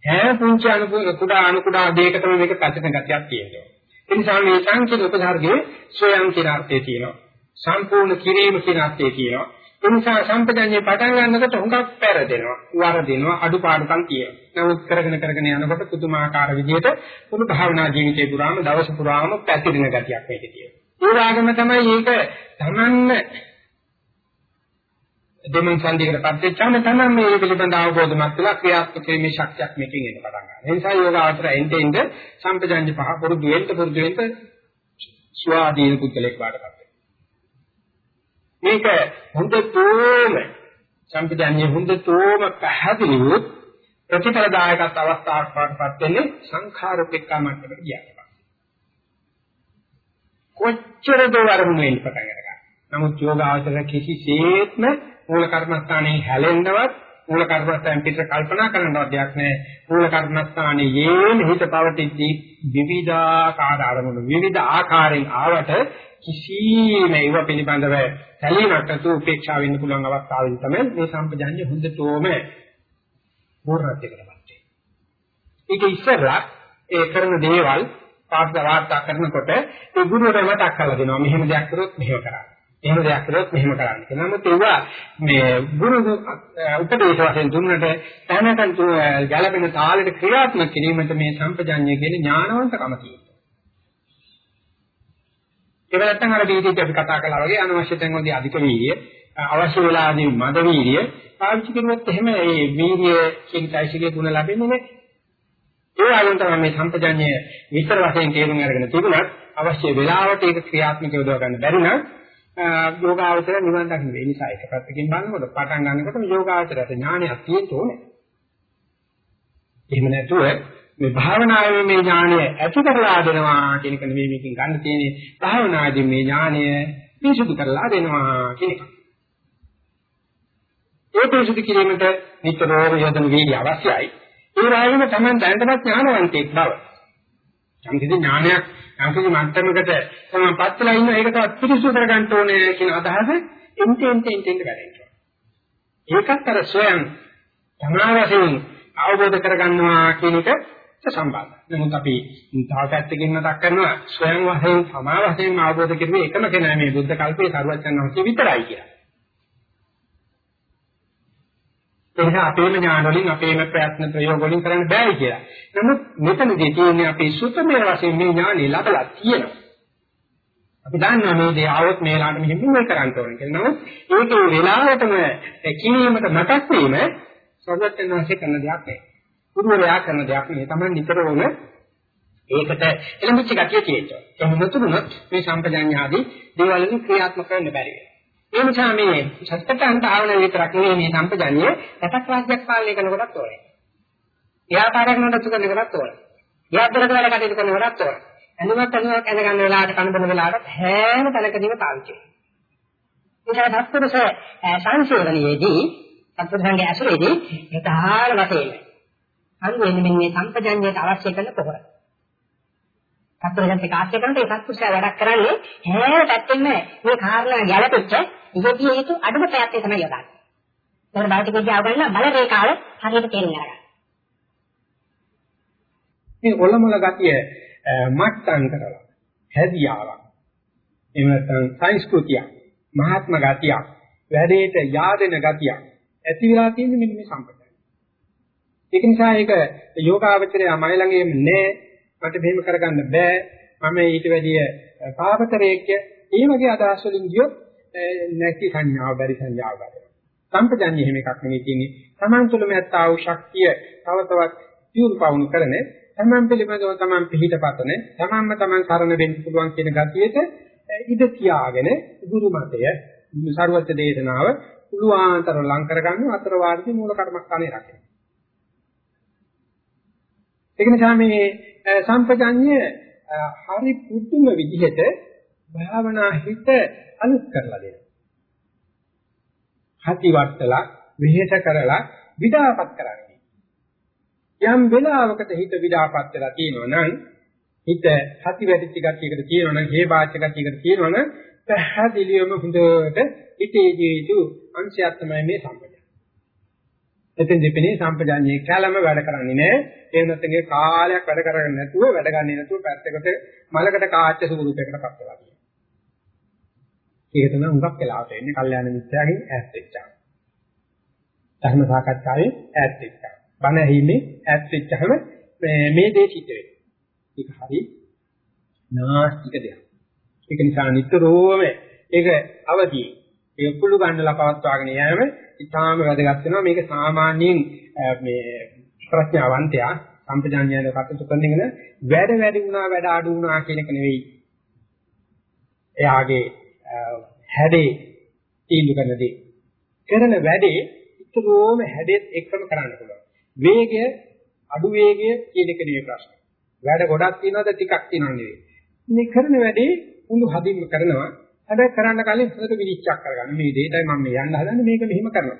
ඈ පුංචි අණු කුඩා අණු කුඩා දෙයකටම මේක පැතිරෙන ගතියක් තියෙනවා. ඒ නිසා මේ සංකේත උපසර්ගයේ ස්වයං කියන අර්ථය තියෙනවා. සම්පූර්ණ කිරීම කියන අර්ථය තියෙනවා. ඒ නිසා සම්පජඤ්ඤේ පටන් ගන්නකොට හුඟක් පෙරදෙනවා, වරදිනවා, අඩුපාඩුකම් තියෙනවා. නමුත් කරගෙන කරගෙන යනකොට පුදුමාකාර විදිහට මුළු භාවනා ජීවිතේ පුරාම දවස පුරාම පැතිරෙන ගතියක් මේකේ තියෙනවා. ඒ වගේම තමයි මේක තමන්න දෙමන් සංදීකරපත් වෙච්චාම තමයි මේ පිළිබඳ අවබෝධමත් වෙලා ක්‍රියාත්මක වීමේ ශක්තියක් මේකෙන් එන්න පටන් ගන්නවා. ඒ නිසා යෝගාවතර එnde end සම්පජාන්‍ය පහ පුරුදු වෙන්න පුරුදු වෙන්න ස්වාධීන පුද්ගලෙක් වාටපත් මේක හොඳතෝම සම්පජාන්‍ය හොඳතෝම පැහැදිලිව ප්‍රතිඵලදායකත් අවස්ථාවක් වඩපත් වෙන්නේ සංඛාරෝපේක්ඛා මට්ටමට ගියාට පස්සේ. කොච්චර දෝ අරමුණු වෙන්න පටන් ගන්නවා. නමුත් යෝගාවචර කිසිසේත්ම මූල කර්මස්ථානයේ හැලෙන්නවත් මූල කර්මස්ථාන පිට කල්පනා කරන්නවත් දෙයක් නැහැ. මූල කර්මස්ථානයේ යේන හිත පවතිද්දී විවිධාකාර අරමුණු විවිධ ආකාරයෙන් ආවට කිසිම ඒව පිළිබඳව සැලීමක් නැතුව උපේක්ෂා වෙන්න පුළුවන් අවස්ථාවෙදි තමයි මේ සම්පජාඤ්ඤ හොඳටම මෝරණයකට පත් ඒක ඉස්සරලා ඒ කරන දේවල් පාස්ද වාර්තා කරනකොට ඒ ගුරුවරයා මතක් කරලා දෙනවා මෙහෙම දෙයක් කරොත් මෙහෙම කරන්න. එහෙම දෙයක් කරොත් මෙහෙම කරන්න කියලා. නමුත් ඒවා මේ ගුරු උපදේශ වශයෙන් දුන්නට තැනකට ගැළපෙන තාලෙට ක්‍රියාත්මක කිරීමට මේ සම්පජාඤ්ඤය කියන ඥානවන්තකම තියෙනවා. ඒක නැත්තම් අර දීදී අපි කතා කළා වගේ අනවශ්‍ය තැන් වලදී අධික වීර්ය අවශ්‍ය වෙලාදී මද වීර්ය පාවිච්චි කරුවොත් එහෙම ඒ වීර්ය කියන চৈতසිකේ ගුණ ලැබෙන්නේ නැහැ. ඒ වගේම තමයි මේ සම්පජාඤ්ඤය විස්තර වශයෙන් තේරුම් අරගෙන තිබුණත් අවශ්‍ය වෙලාවට ඒක ක්‍රියාත්මක යොදව ගන්න බැරි නම් යෝගාවචර නිවන් දකින්න. ඒ නිසා එක පැත්තකින් බලනකොට පටන් ගන්නකොට යෝගාවචරයට ඥානයක් තියෙන්න ඕනේ. එහෙම නැතුව මේ භාවනාවේ මේ ඥානය ඇති කරලා දෙනවා කියන එක නෙවෙයි මේකෙන් ගන්න තියෙන්නේ භාවනාදී මේ ඥානය පිරිසුදු කරලා දෙනවා කියන එක. ඒ පිරිසුදු කිරීමට නිතරම යොදන වේගය අවශ්‍යයි. ඒ වගේම තමයි දැනටමත් ඥානවන්තයෙක් බව. යම්කිසි ඥානයක් යම්කිසි මට්ටමකට තමන්පත් වෙලා ඉන්න ඒක තවත් පිරිසුදු කරගන්න ඕනේ කියන අදහස එන්ටෙන් එන්ටෙන් එන්ටෙන් වැඩෙනවා. ඒකත් අර ස්වයං තමාවසින් අවබෝධ කරගන්නවා කියන එක සම්බන්ධයි. නමුත් අපි තව පැත්තකින් මතක් කරනවා ස්වයං වශයෙන් තමා වශයෙන් අවබෝධ කිරීමේ එකම කෙනා මේ බුද්ධ කල්පයේ සරුවචන් වහන්සේ විතරයි කියලා. ඒක අපේම ඥාන වලින් අපේම ප්‍රයත්න ප්‍රයෝග වලින් කරන්න බෑ කියලා. නමුත් මෙතනදී තියෙන්නේ අපේ සුත්තමේ වශයෙන් මේ ඥානෙ ලබලා තියෙනවා. අපි දන්නවා මේ දේ આવොත් මේ ලාට මෙහෙම මේ කරන්න ඕනේ කියලා. නමුත් ඒකේ වෙලාවටම කිනීමට මතක් වීම සර්වඥ වාසිය කරන දෙයක් නෙවෙයි. පුදුමයා කරන දෙයක් නෙවෙයි. Taman නිතරම ඒකට එළඹිච්ච ගතිය තියෙනවා. එහෙම නැතුනොත් මේ සම්පජාඤ්ඤාදී දේවල් වලින් ක්‍රියාත්මක වෙන්න බැරි වෙනවා. ඒ නිසා මේ සත්‍යයන් භාවන විතරක් නෙවෙයි මේ සම්පජාඤ්ඤය රටක් රාජ්‍යයක් පාලනය කරනකොටත් ඕනේ. ව්‍යාපාරයක් නඩත්තු කරනකොටත් ඕනේ. ව්‍යාපාරක වැඩ කටයුතු කරනකොටත් ඕනේ. ඇඳුමක් ඇඳුමක් ඇඳ ගන්න වෙලාවට කන බොන වෙලාවට හැම තැනකදීම පාවිච්චි කරනවා. ඒක සත්පුරුෂ සංශෝධනයේදී සත්පුරුෂයන්ගේ ඇසුරේදී ප්‍රධාන වශයෙන් අන්න වෙන්නේ මේ සම්පජඤ්ඤයට අවශ්‍ය කරන පොහොර. සත්පුරුෂයන් ප්‍රකාශ කරනකොට ඒ සත්පුරුෂයා වැඩක් කරන්නේ හැම පැත්තෙම මේ කාරණා ගැළපෙච්ච ඉහතිය යුතු අඩුම ප්‍රයත්නය තමයි යොදන්නේ. ඒකට භෞතික විද්‍යාව ගන්න බල රේඛාව හරියට තේරුම් ගන්න. මේ ඔලමුල ගතිය මට්ටම් කරලා හැදියාවක් එහෙම නැත්නම් සංස්කෘතියක් මහාත්ම ගතියක් වැඩේට yaadena ගතියක් ඇති වෙලා තියෙන්නේ මෙන්න මේ සම්පතයි. ඒක නිසා ඒක යෝගාවචරය මයි ළඟෙම නෑ මට මෙහෙම කරගන්න බෑ මම ඊට වැඩිය පාපතරයේක ඒ වගේ අදහස් වලින් ගියොත් නැති සංඥාව බැරි සංඥාව ගන්නවා. සම්පජන්‍ය එහෙම එකක් නෙවෙයි කියන්නේ. Taman තුළම ඇත්තා වූ ශක්තිය තව තවත් දියුණු පවුණු කරන තමන් පිළිබඳව තමන් පිළිහිටපතන තමන්ම තමන් සරණ වෙන්න පුළුවන් කියන ගතියට ඉඳ තියාගෙන ගුරු මතය සරුවච්ච දේශනාව පුළුවන්තර ලං කරගන්න අතර වාර්ධි මූල කර්මස්ථානේ රකින්න. ඒක නිසා මේ සම්පජඤ්ඤය හරි පුදුම විදිහට භාවනා හිත අලුත් කරලා දෙනවා. හති වට්ටලා විහෙස කරලා විඩාපත් කරන්නේ. යම් වෙලාවකට හිත විඩාපත් වෙලා තියෙනවා නම් හිත හති වැඩිච්ච ගතියකට තියෙනවා නම් හේබාච්ච ගතියකට තියෙනවා නම් පැහැදිලිවම හොඳට හිතේ ජීවිතු අංශයක් තමයි මේ සම්පජාන. එතෙන් දෙපෙනේ සම්පජාන්නේ කැලම වැඩ කරන්නේ නැහැ. ඒ නැත්නම් කාලයක් වැඩ කරන්නේ නැතුව වැඩ ගන්නේ නැතුව පැත්තකට මලකට කාච්ච සුරුපයකට පත් වෙලා තියෙනවා. ඒක තමයි හුඟක් වෙලාවට එන්නේ කල්යාණ මිත්‍යාගෙන් ඈත් වෙච්චා. ධර්ම සාකච්ඡාවේ ඈත් වෙච්චා. බණ ඇහිීමේ ඈත් වෙච්චහම මේ දේ සිද්ධ වෙනවා. ඒක හරි නාස්තික දෙයක්. ඒක නිසා නිතරම ඒක අවදී ඒ කුළු ගන්නලා පවත්වාගෙන යෑම ඉතාම වැදගත් වෙනවා. මේක සාමාන්‍යයෙන් මේ ප්‍රඥාවන්තයා සම්පජාඤ්ඤයන කටයුතු කරන එක වැඩ වැඩි වුණා වැඩ අඩු වුණා කියන එක නෙවෙයි. එයාගේ හැඩේ තීන්දුව කරන දේ. කරන වැඩේ ඉතරෝම හැඩෙත් එක්කම කරන්න පුළුවන්. වේගය අඩු වේගය කියන එක නෙවෙයි ප්‍රශ්නේ. වැඩ ගොඩක් තියෙනවද ටිකක් තියෙනවද නෙවෙයි. මේ කරන වැඩේ මුළු හදින්ම කරනවා. හැබැයි කරන්න කලින් හොඳට විනිශ්චය කරගන්න. මේ දෙයටයි මම මේ යන්න හදන්නේ මේක මෙහෙම කරනවා.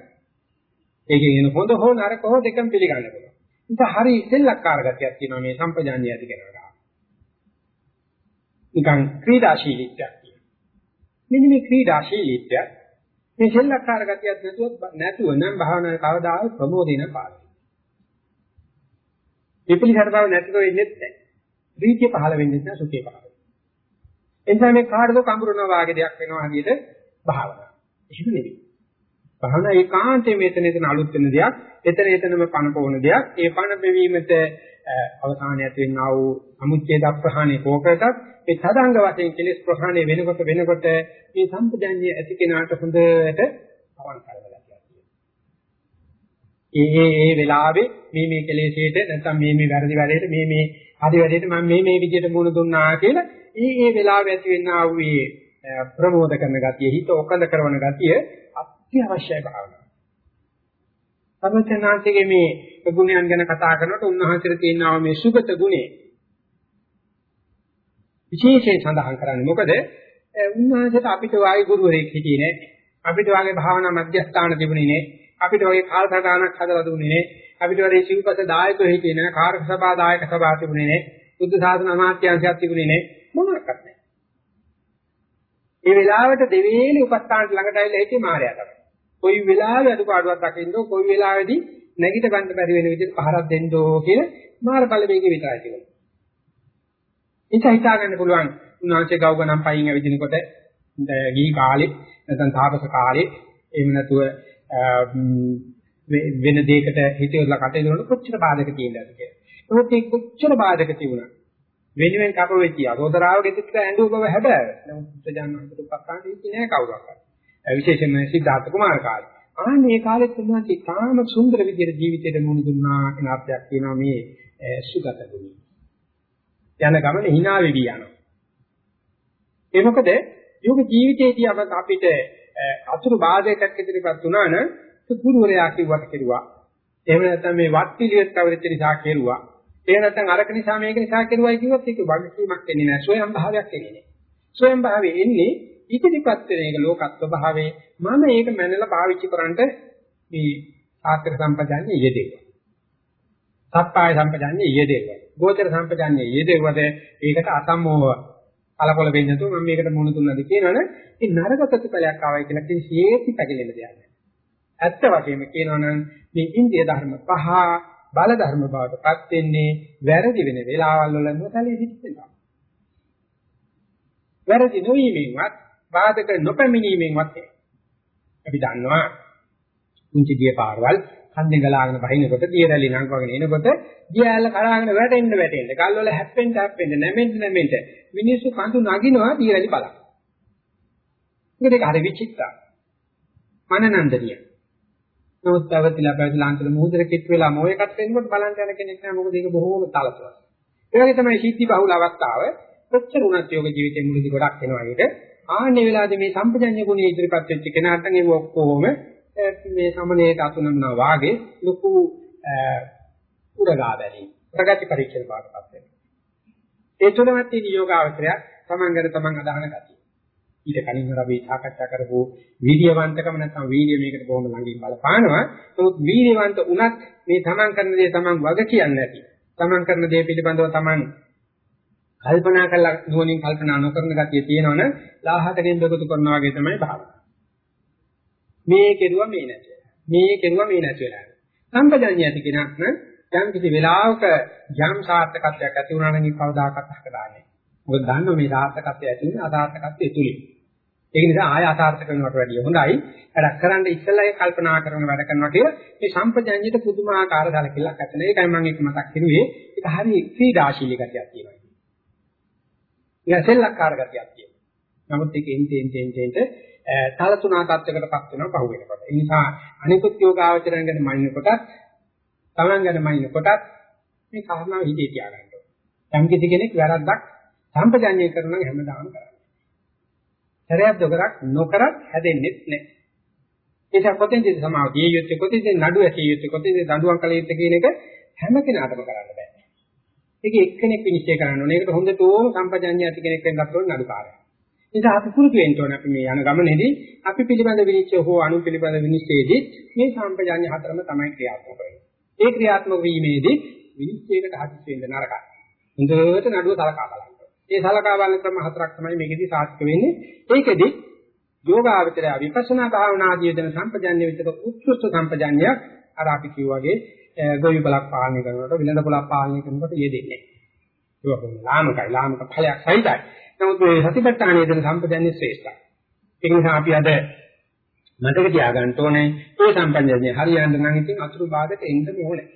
ඒකේ එන හොඳ හෝ නරක හෝ දෙකම පිළිගන්න පුළුවන්. ඒක හරි සෙල්ලක්කාර ගතියක් තියෙනවා මේ සම්පජාන්‍ය ඇති කරනවා. නිකන් ක්‍රීඩාශීලීත්වයක් තියෙනවා. මෙන්න මේ ක්‍රීඩාශීලීත්වය මේ සෙල්ලක්කාර ගතියක් නැතුව නැතුව නම් භාවනාවේ කවදාවත් ප්‍රමෝදින පාඩම. විපලිසර බව නැතිව වෙන්නේ නැහැ. ප්‍රීතිය පහළ වෙන්නේ නැහැ සුඛය පහළ වෙනවා. එනිසා මේ කාටද කඹරනවා වාගේ දෙයක් වෙනවා හදියට භාවනාව. එහෙම නෙවෙයි. භාවනා ඒකාන්තයෙන් මෙතන එතන අලුත් වෙන දෙයක්. එතන එතනම පණ පොවන දෙයක්. ඒ පණ පෙවීමට අවසානයට වෙන්නා වූ අමුච්ඡේද ප්‍රහාණය කෝකටත් මේ තදංග වශයෙන් කෙලෙස් ප්‍රහාණය වෙනකොට වෙනකොට මේ සම්පජඤ්ඤය ඇති කෙනාට හොඳට පවන් කරනවා. ඒ ඒ ඒ වෙලාවේ මේ මේ කෙලෙසේට නැත්නම් මේ මේ වැරදි වැඩේට මේ මේ හරි වැඩේට මම මේ මේ විදිහට මුණ දුන්නා කියලා ඒ ඒ වෙලාවේ ඇති වෙනා වූ මේ ප්‍රමෝද කරන ගතිය හිත ඔකඳ කරන ගතිය අත්‍යවශ්‍යයි භාවනාව. සර්වඥාන්සේගේ මේ ගුණයන් ගැන කතා කරනකොට උන්වහන්සේට තියෙනවා මේ සුගත ගුණය. විශේෂයෙන් සඳහන් කරන්නේ මොකද උන්වහන්සේට අපිට වායු ගුරුවරයෙක් හිටියේ නෑ. අපිට වාගේ භාවනා මධ්‍යස්ථාන තිබුණේ නෑ. අපිට වගේ කාලසටහනක් හදලා දුන්නේ නෑ. අපිට වගේ සිව්පස දායකයෝ හිටියේ නෑ. කාර්ක සභා දායක සභාව තිබුණේ නෑ. බුද්ධ ශාසන අමාත්‍යාංශයක් තිබුණේ නෑ. මොනවාක්වත් නෑ. ඒ වෙලාවට දෙවේලි උපස්ථානට ළඟට ඇවිල්ලා හිටියේ මාර්යා තමයි. කොයි වෙලාවෙ අඩුපාඩුවක් දකින්නෝ කොයි වෙලාවෙදි නැගිට ගන්න බැරි වෙන විදිහට පහරක් දෙන්නෝ කියන මාර බලවේගය විතරයි තිබුණේ. ඒක හිතා ගන්න පුළුවන් උන්වහන්සේ ගව් ගණන් පයින් ඇවිදිනකොට ගිහි කාලේ නැත්නම් තාපස කාලේ එහෙම නැතුව වෙන දෙයකට හිතේලා කටයුතු කරනකොට කොච්චර බාධක තියෙනවද කියලා. ඒකත් ඒ කොච්චර බාධක තිබුණා. වෙනුවෙන් කප වෙච්ච යසෝදරාව ගෙදරට ඇඬුව බව හැබැයි. නමුත් බුද්ධජනනාකට උපස්ථාන දෙන්නේ නැහැ කවුරක්වත්. විශේෂයෙන්ම සිද්ධාර්ථ කුමාර කාලේ. ආන්නේ මේ කාලෙත් උන්වහන්සේ තාම සුන්දර විදිහට ජීවිතයට මුහුණ දුන්නා කියන අර්ථයක් තියෙනවා මේ සුගත ගුණය. යන ගමන hina වෙවි යනවා. ඒ මොකද යෝග ජීවිතයේදී අපිට අතුරු බාධකයක් ඉදිරිපත් වුණා නම් ගුරුවරයා කිව්වට කෙරුවා. එහෙම නැත්නම් මේ වත් පිළිවෙත් කවරෙච්ච නිසා කෙරුවා. එහෙම නැත්නම් අරක නිසා මේක නිසා කෙරුවයි කිව්වොත් ඒක වගකීමක් වෙන්නේ නැහැ. ස්වයං භාවයක් එන්නේ නැහැ. ස්වයං භාවයේ එන්නේ ඉදිරිපත් වෙන එක ලෝකත් ස්වභාවයේ මම ඒක මැනලා පාවිච්චි කරන්නට මේ ආත්‍ර සම්පජාන්නේ යෙදෙනවා. සප්පාය සම්පජාන්නේ යෙදෙනවා. ගෝචර සම්පජාන්නේ යෙදෙවද ඒකට අසම්මෝහ කලකොල වෙන්නේ නැතුව මම මේකට මුණ දුන්නාද කියනවනේ ඒ නරක ප්‍රතිඵලයක් ආවයි කියලා කිසිසේත් පැකිලෙන්න දෙයක් නැහැ. ඇත්ත වශයෙන්ම කියනවනම් මේ ඉන්දිය ධර්ම පහ බල ධර්ම බවට පත් වෙන්නේ වැරදි වෙන වෙලාවල් වල නොතලී සිටිනවා. වැරදි නොවීමෙන්වත් බාධක නොපැමිණීමෙන්වත් අපි දන්නවා කුංචි දිය පාරවල් කන්දේ ගලාගෙන බහිනකොට දිය රැලි ලංකවගෙන එනකොට දිය ඇල්ල කරාගෙන වැටෙන්න වැටෙන්න ගල් වල හැප්පෙන්න හැප්පෙන්න නැමෙන්න නැමෙන්න මිනිස්සු කඳු නගිනවා දිය රැලි බලන්න. මේක හරි විචිත්‍රයි. මනනන්දනිය. නමුත් පැවතිලා පැවතිලා අන්තර මුහුදට කිට් වෙලා මොයකට වෙනකොට බලන්න යන කෙනෙක් නෑ මොකද ඒක බොහෝම තලතුවක්. ඒ වගේ තමයි සිද්ධි බහුල අවස්ථාව කොච්චර උනත් යෝග ජීවිතේ මුලදී ගොඩක් එනවා ඒක. ආන්නේ වෙලාවේදී මේ සම්පජඤ්ඤ ගුණය ඉදිරිපත් වෙච්ච කෙනාට නම් ඒක ඔක්කොම මේ සමනේට අතුනනවා වාගේ ලොකු උරගා බැරි ප්‍රගති පරීක්ෂණ පාඩපත් වෙනවා. ඒ තුනමත් තියෙන යෝගාවචරය තමන්ගර තමන් අදහන ගතිය. ඊට කලින් අපි සාකච්ඡා කරපු වීර්යවන්තකම නැත්නම් වීර්ය මේකට බොහොම ළඟින් බලපානවා. නමුත් වීර්යවන්ත උනත් මේ තමන් කරන දේ තමන් වග කියන්නේ නැති. තමන් කරන දේ පිළිබඳව තමන් කල්පනා කරලා නුවණින් කල්පනා නොකරන ගතිය තියෙනවනේ ලාහතකින් බෙගතු කරනවා වගේ තමයි භාවනාව. මේ කෙරුවා මේ නැති. මේ කෙරුවා මේ නැති වෙලා. සම්පජඤ්ඤය ඇති කෙනක් නම් යම් කිසි වෙලාවක යම් සාර්ථකත්වයක් ඇති වුණා නම් ඒ කවදාකවත් හකදාන්නේ. මොකද දන්නෝ මේ සාර්ථකත්වය ඇති වෙන්නේ අසාර්ථකත්වය තුලින්. ඒක නිසා ආය අසාර්ථක වෙනවට වැඩිය හොඳයි. වැඩක් කරන්න ඉස්සෙල්ලා ඒ කල්පනා කරන වැඩ කරනවා කියලා මේ සම්පජඤ්ඤයට පුදුමාකාර සැලකිල්ලක් ඇති වෙනවා. ඒකයි මම ඒක මතක් කරුවේ. ඒක හරි ක්‍රීඩාශීලී ගතියක් තියෙනවා. ඒක සෙල්ලක්කාර ගතියක් තියෙනවා. නමුත් ඒක එන්ටෙන් එන්ටෙන් එන්ටෙන් තලතුණා තත්යකටපත් වෙනවා පහු වෙනකොට. ඒ නිසා අනිකුත් යෝගාවචරයන් ගැන මනින කොටත්, තමන් ගැන මනින කොටත් මේ කාරණාව හිතේ තියාගන්න ඕනේ. යම් කිසි කෙනෙක් වැරද්දක් සම්පජාඤ්ඤය කරනවා හැමදාම කරන්නේ. සරයක් දොකරක් නොකරත් හැදෙන්නේ නැහැ. ඒක කොතෙන්ද සමාධිය යුත්තේ කොතෙන්ද නඩු ඇසිය යුත්තේ කොතෙන්ද දඬුවම් කළ යුත්තේ කියන එක හැම කෙනාටම කරන්න බෑ. ඒක එක්කෙනෙක් විනිශ්චය කරන්න ඕනේ. ඒකට හොඳටම සම්පජාඤ්ඤය ඇති කෙනෙක් වෙන්නත් ඕනේ නඩුකාරයා. නිසා අපි පුරුදු වෙන්න ඕනේ අපි මේ යන ගමනේදී අපි පිළිබඳ විනිශ්චය හෝ අනු පිළිබඳ විනිශ්චයේදී මේ සම්පජාඤ්ඤ හතරම තමයි ක්‍රියාත්මක වෙන්නේ. ඒ ක්‍රියාත්මක වීමේදී විනිශ්චයකට හදිස්සි වෙන්න නරකයි. හොඳට නඩුව සලකා බලන්න. ඒ සලකා බලන ක්‍රම හතරක් තමයි මේකෙදී සාර්ථක වෙන්නේ. ඒකෙදී යෝගාවචරය විපස්සනා භාවනාදී දෙන සම්පජාඤ්ඤ විතර උත්කෘෂ්ඨ සම්පජාඤ්ඤයක් අර අපි කිව්වාගේ ගොවි බලක් පාලනය කරනකොට විලඳ බලක් පාලනය කරනකොට යෙදෙන්නේ. ඒක කොහොමද? ලාමකයි ලාමක ඵලයක් සහිතයි. නමුත් මේ සතිපට්ඨානයේ දෙන සම්පජන්‍ය ශ්‍රේෂ්ඨයි. ඒ නිසා අපි අද මතක තියාගන්න ඕනේ මේ සම්පජන්‍ය හරියන්න නම් ඉතින් අතුරු බාධක එන්න ඕනේ.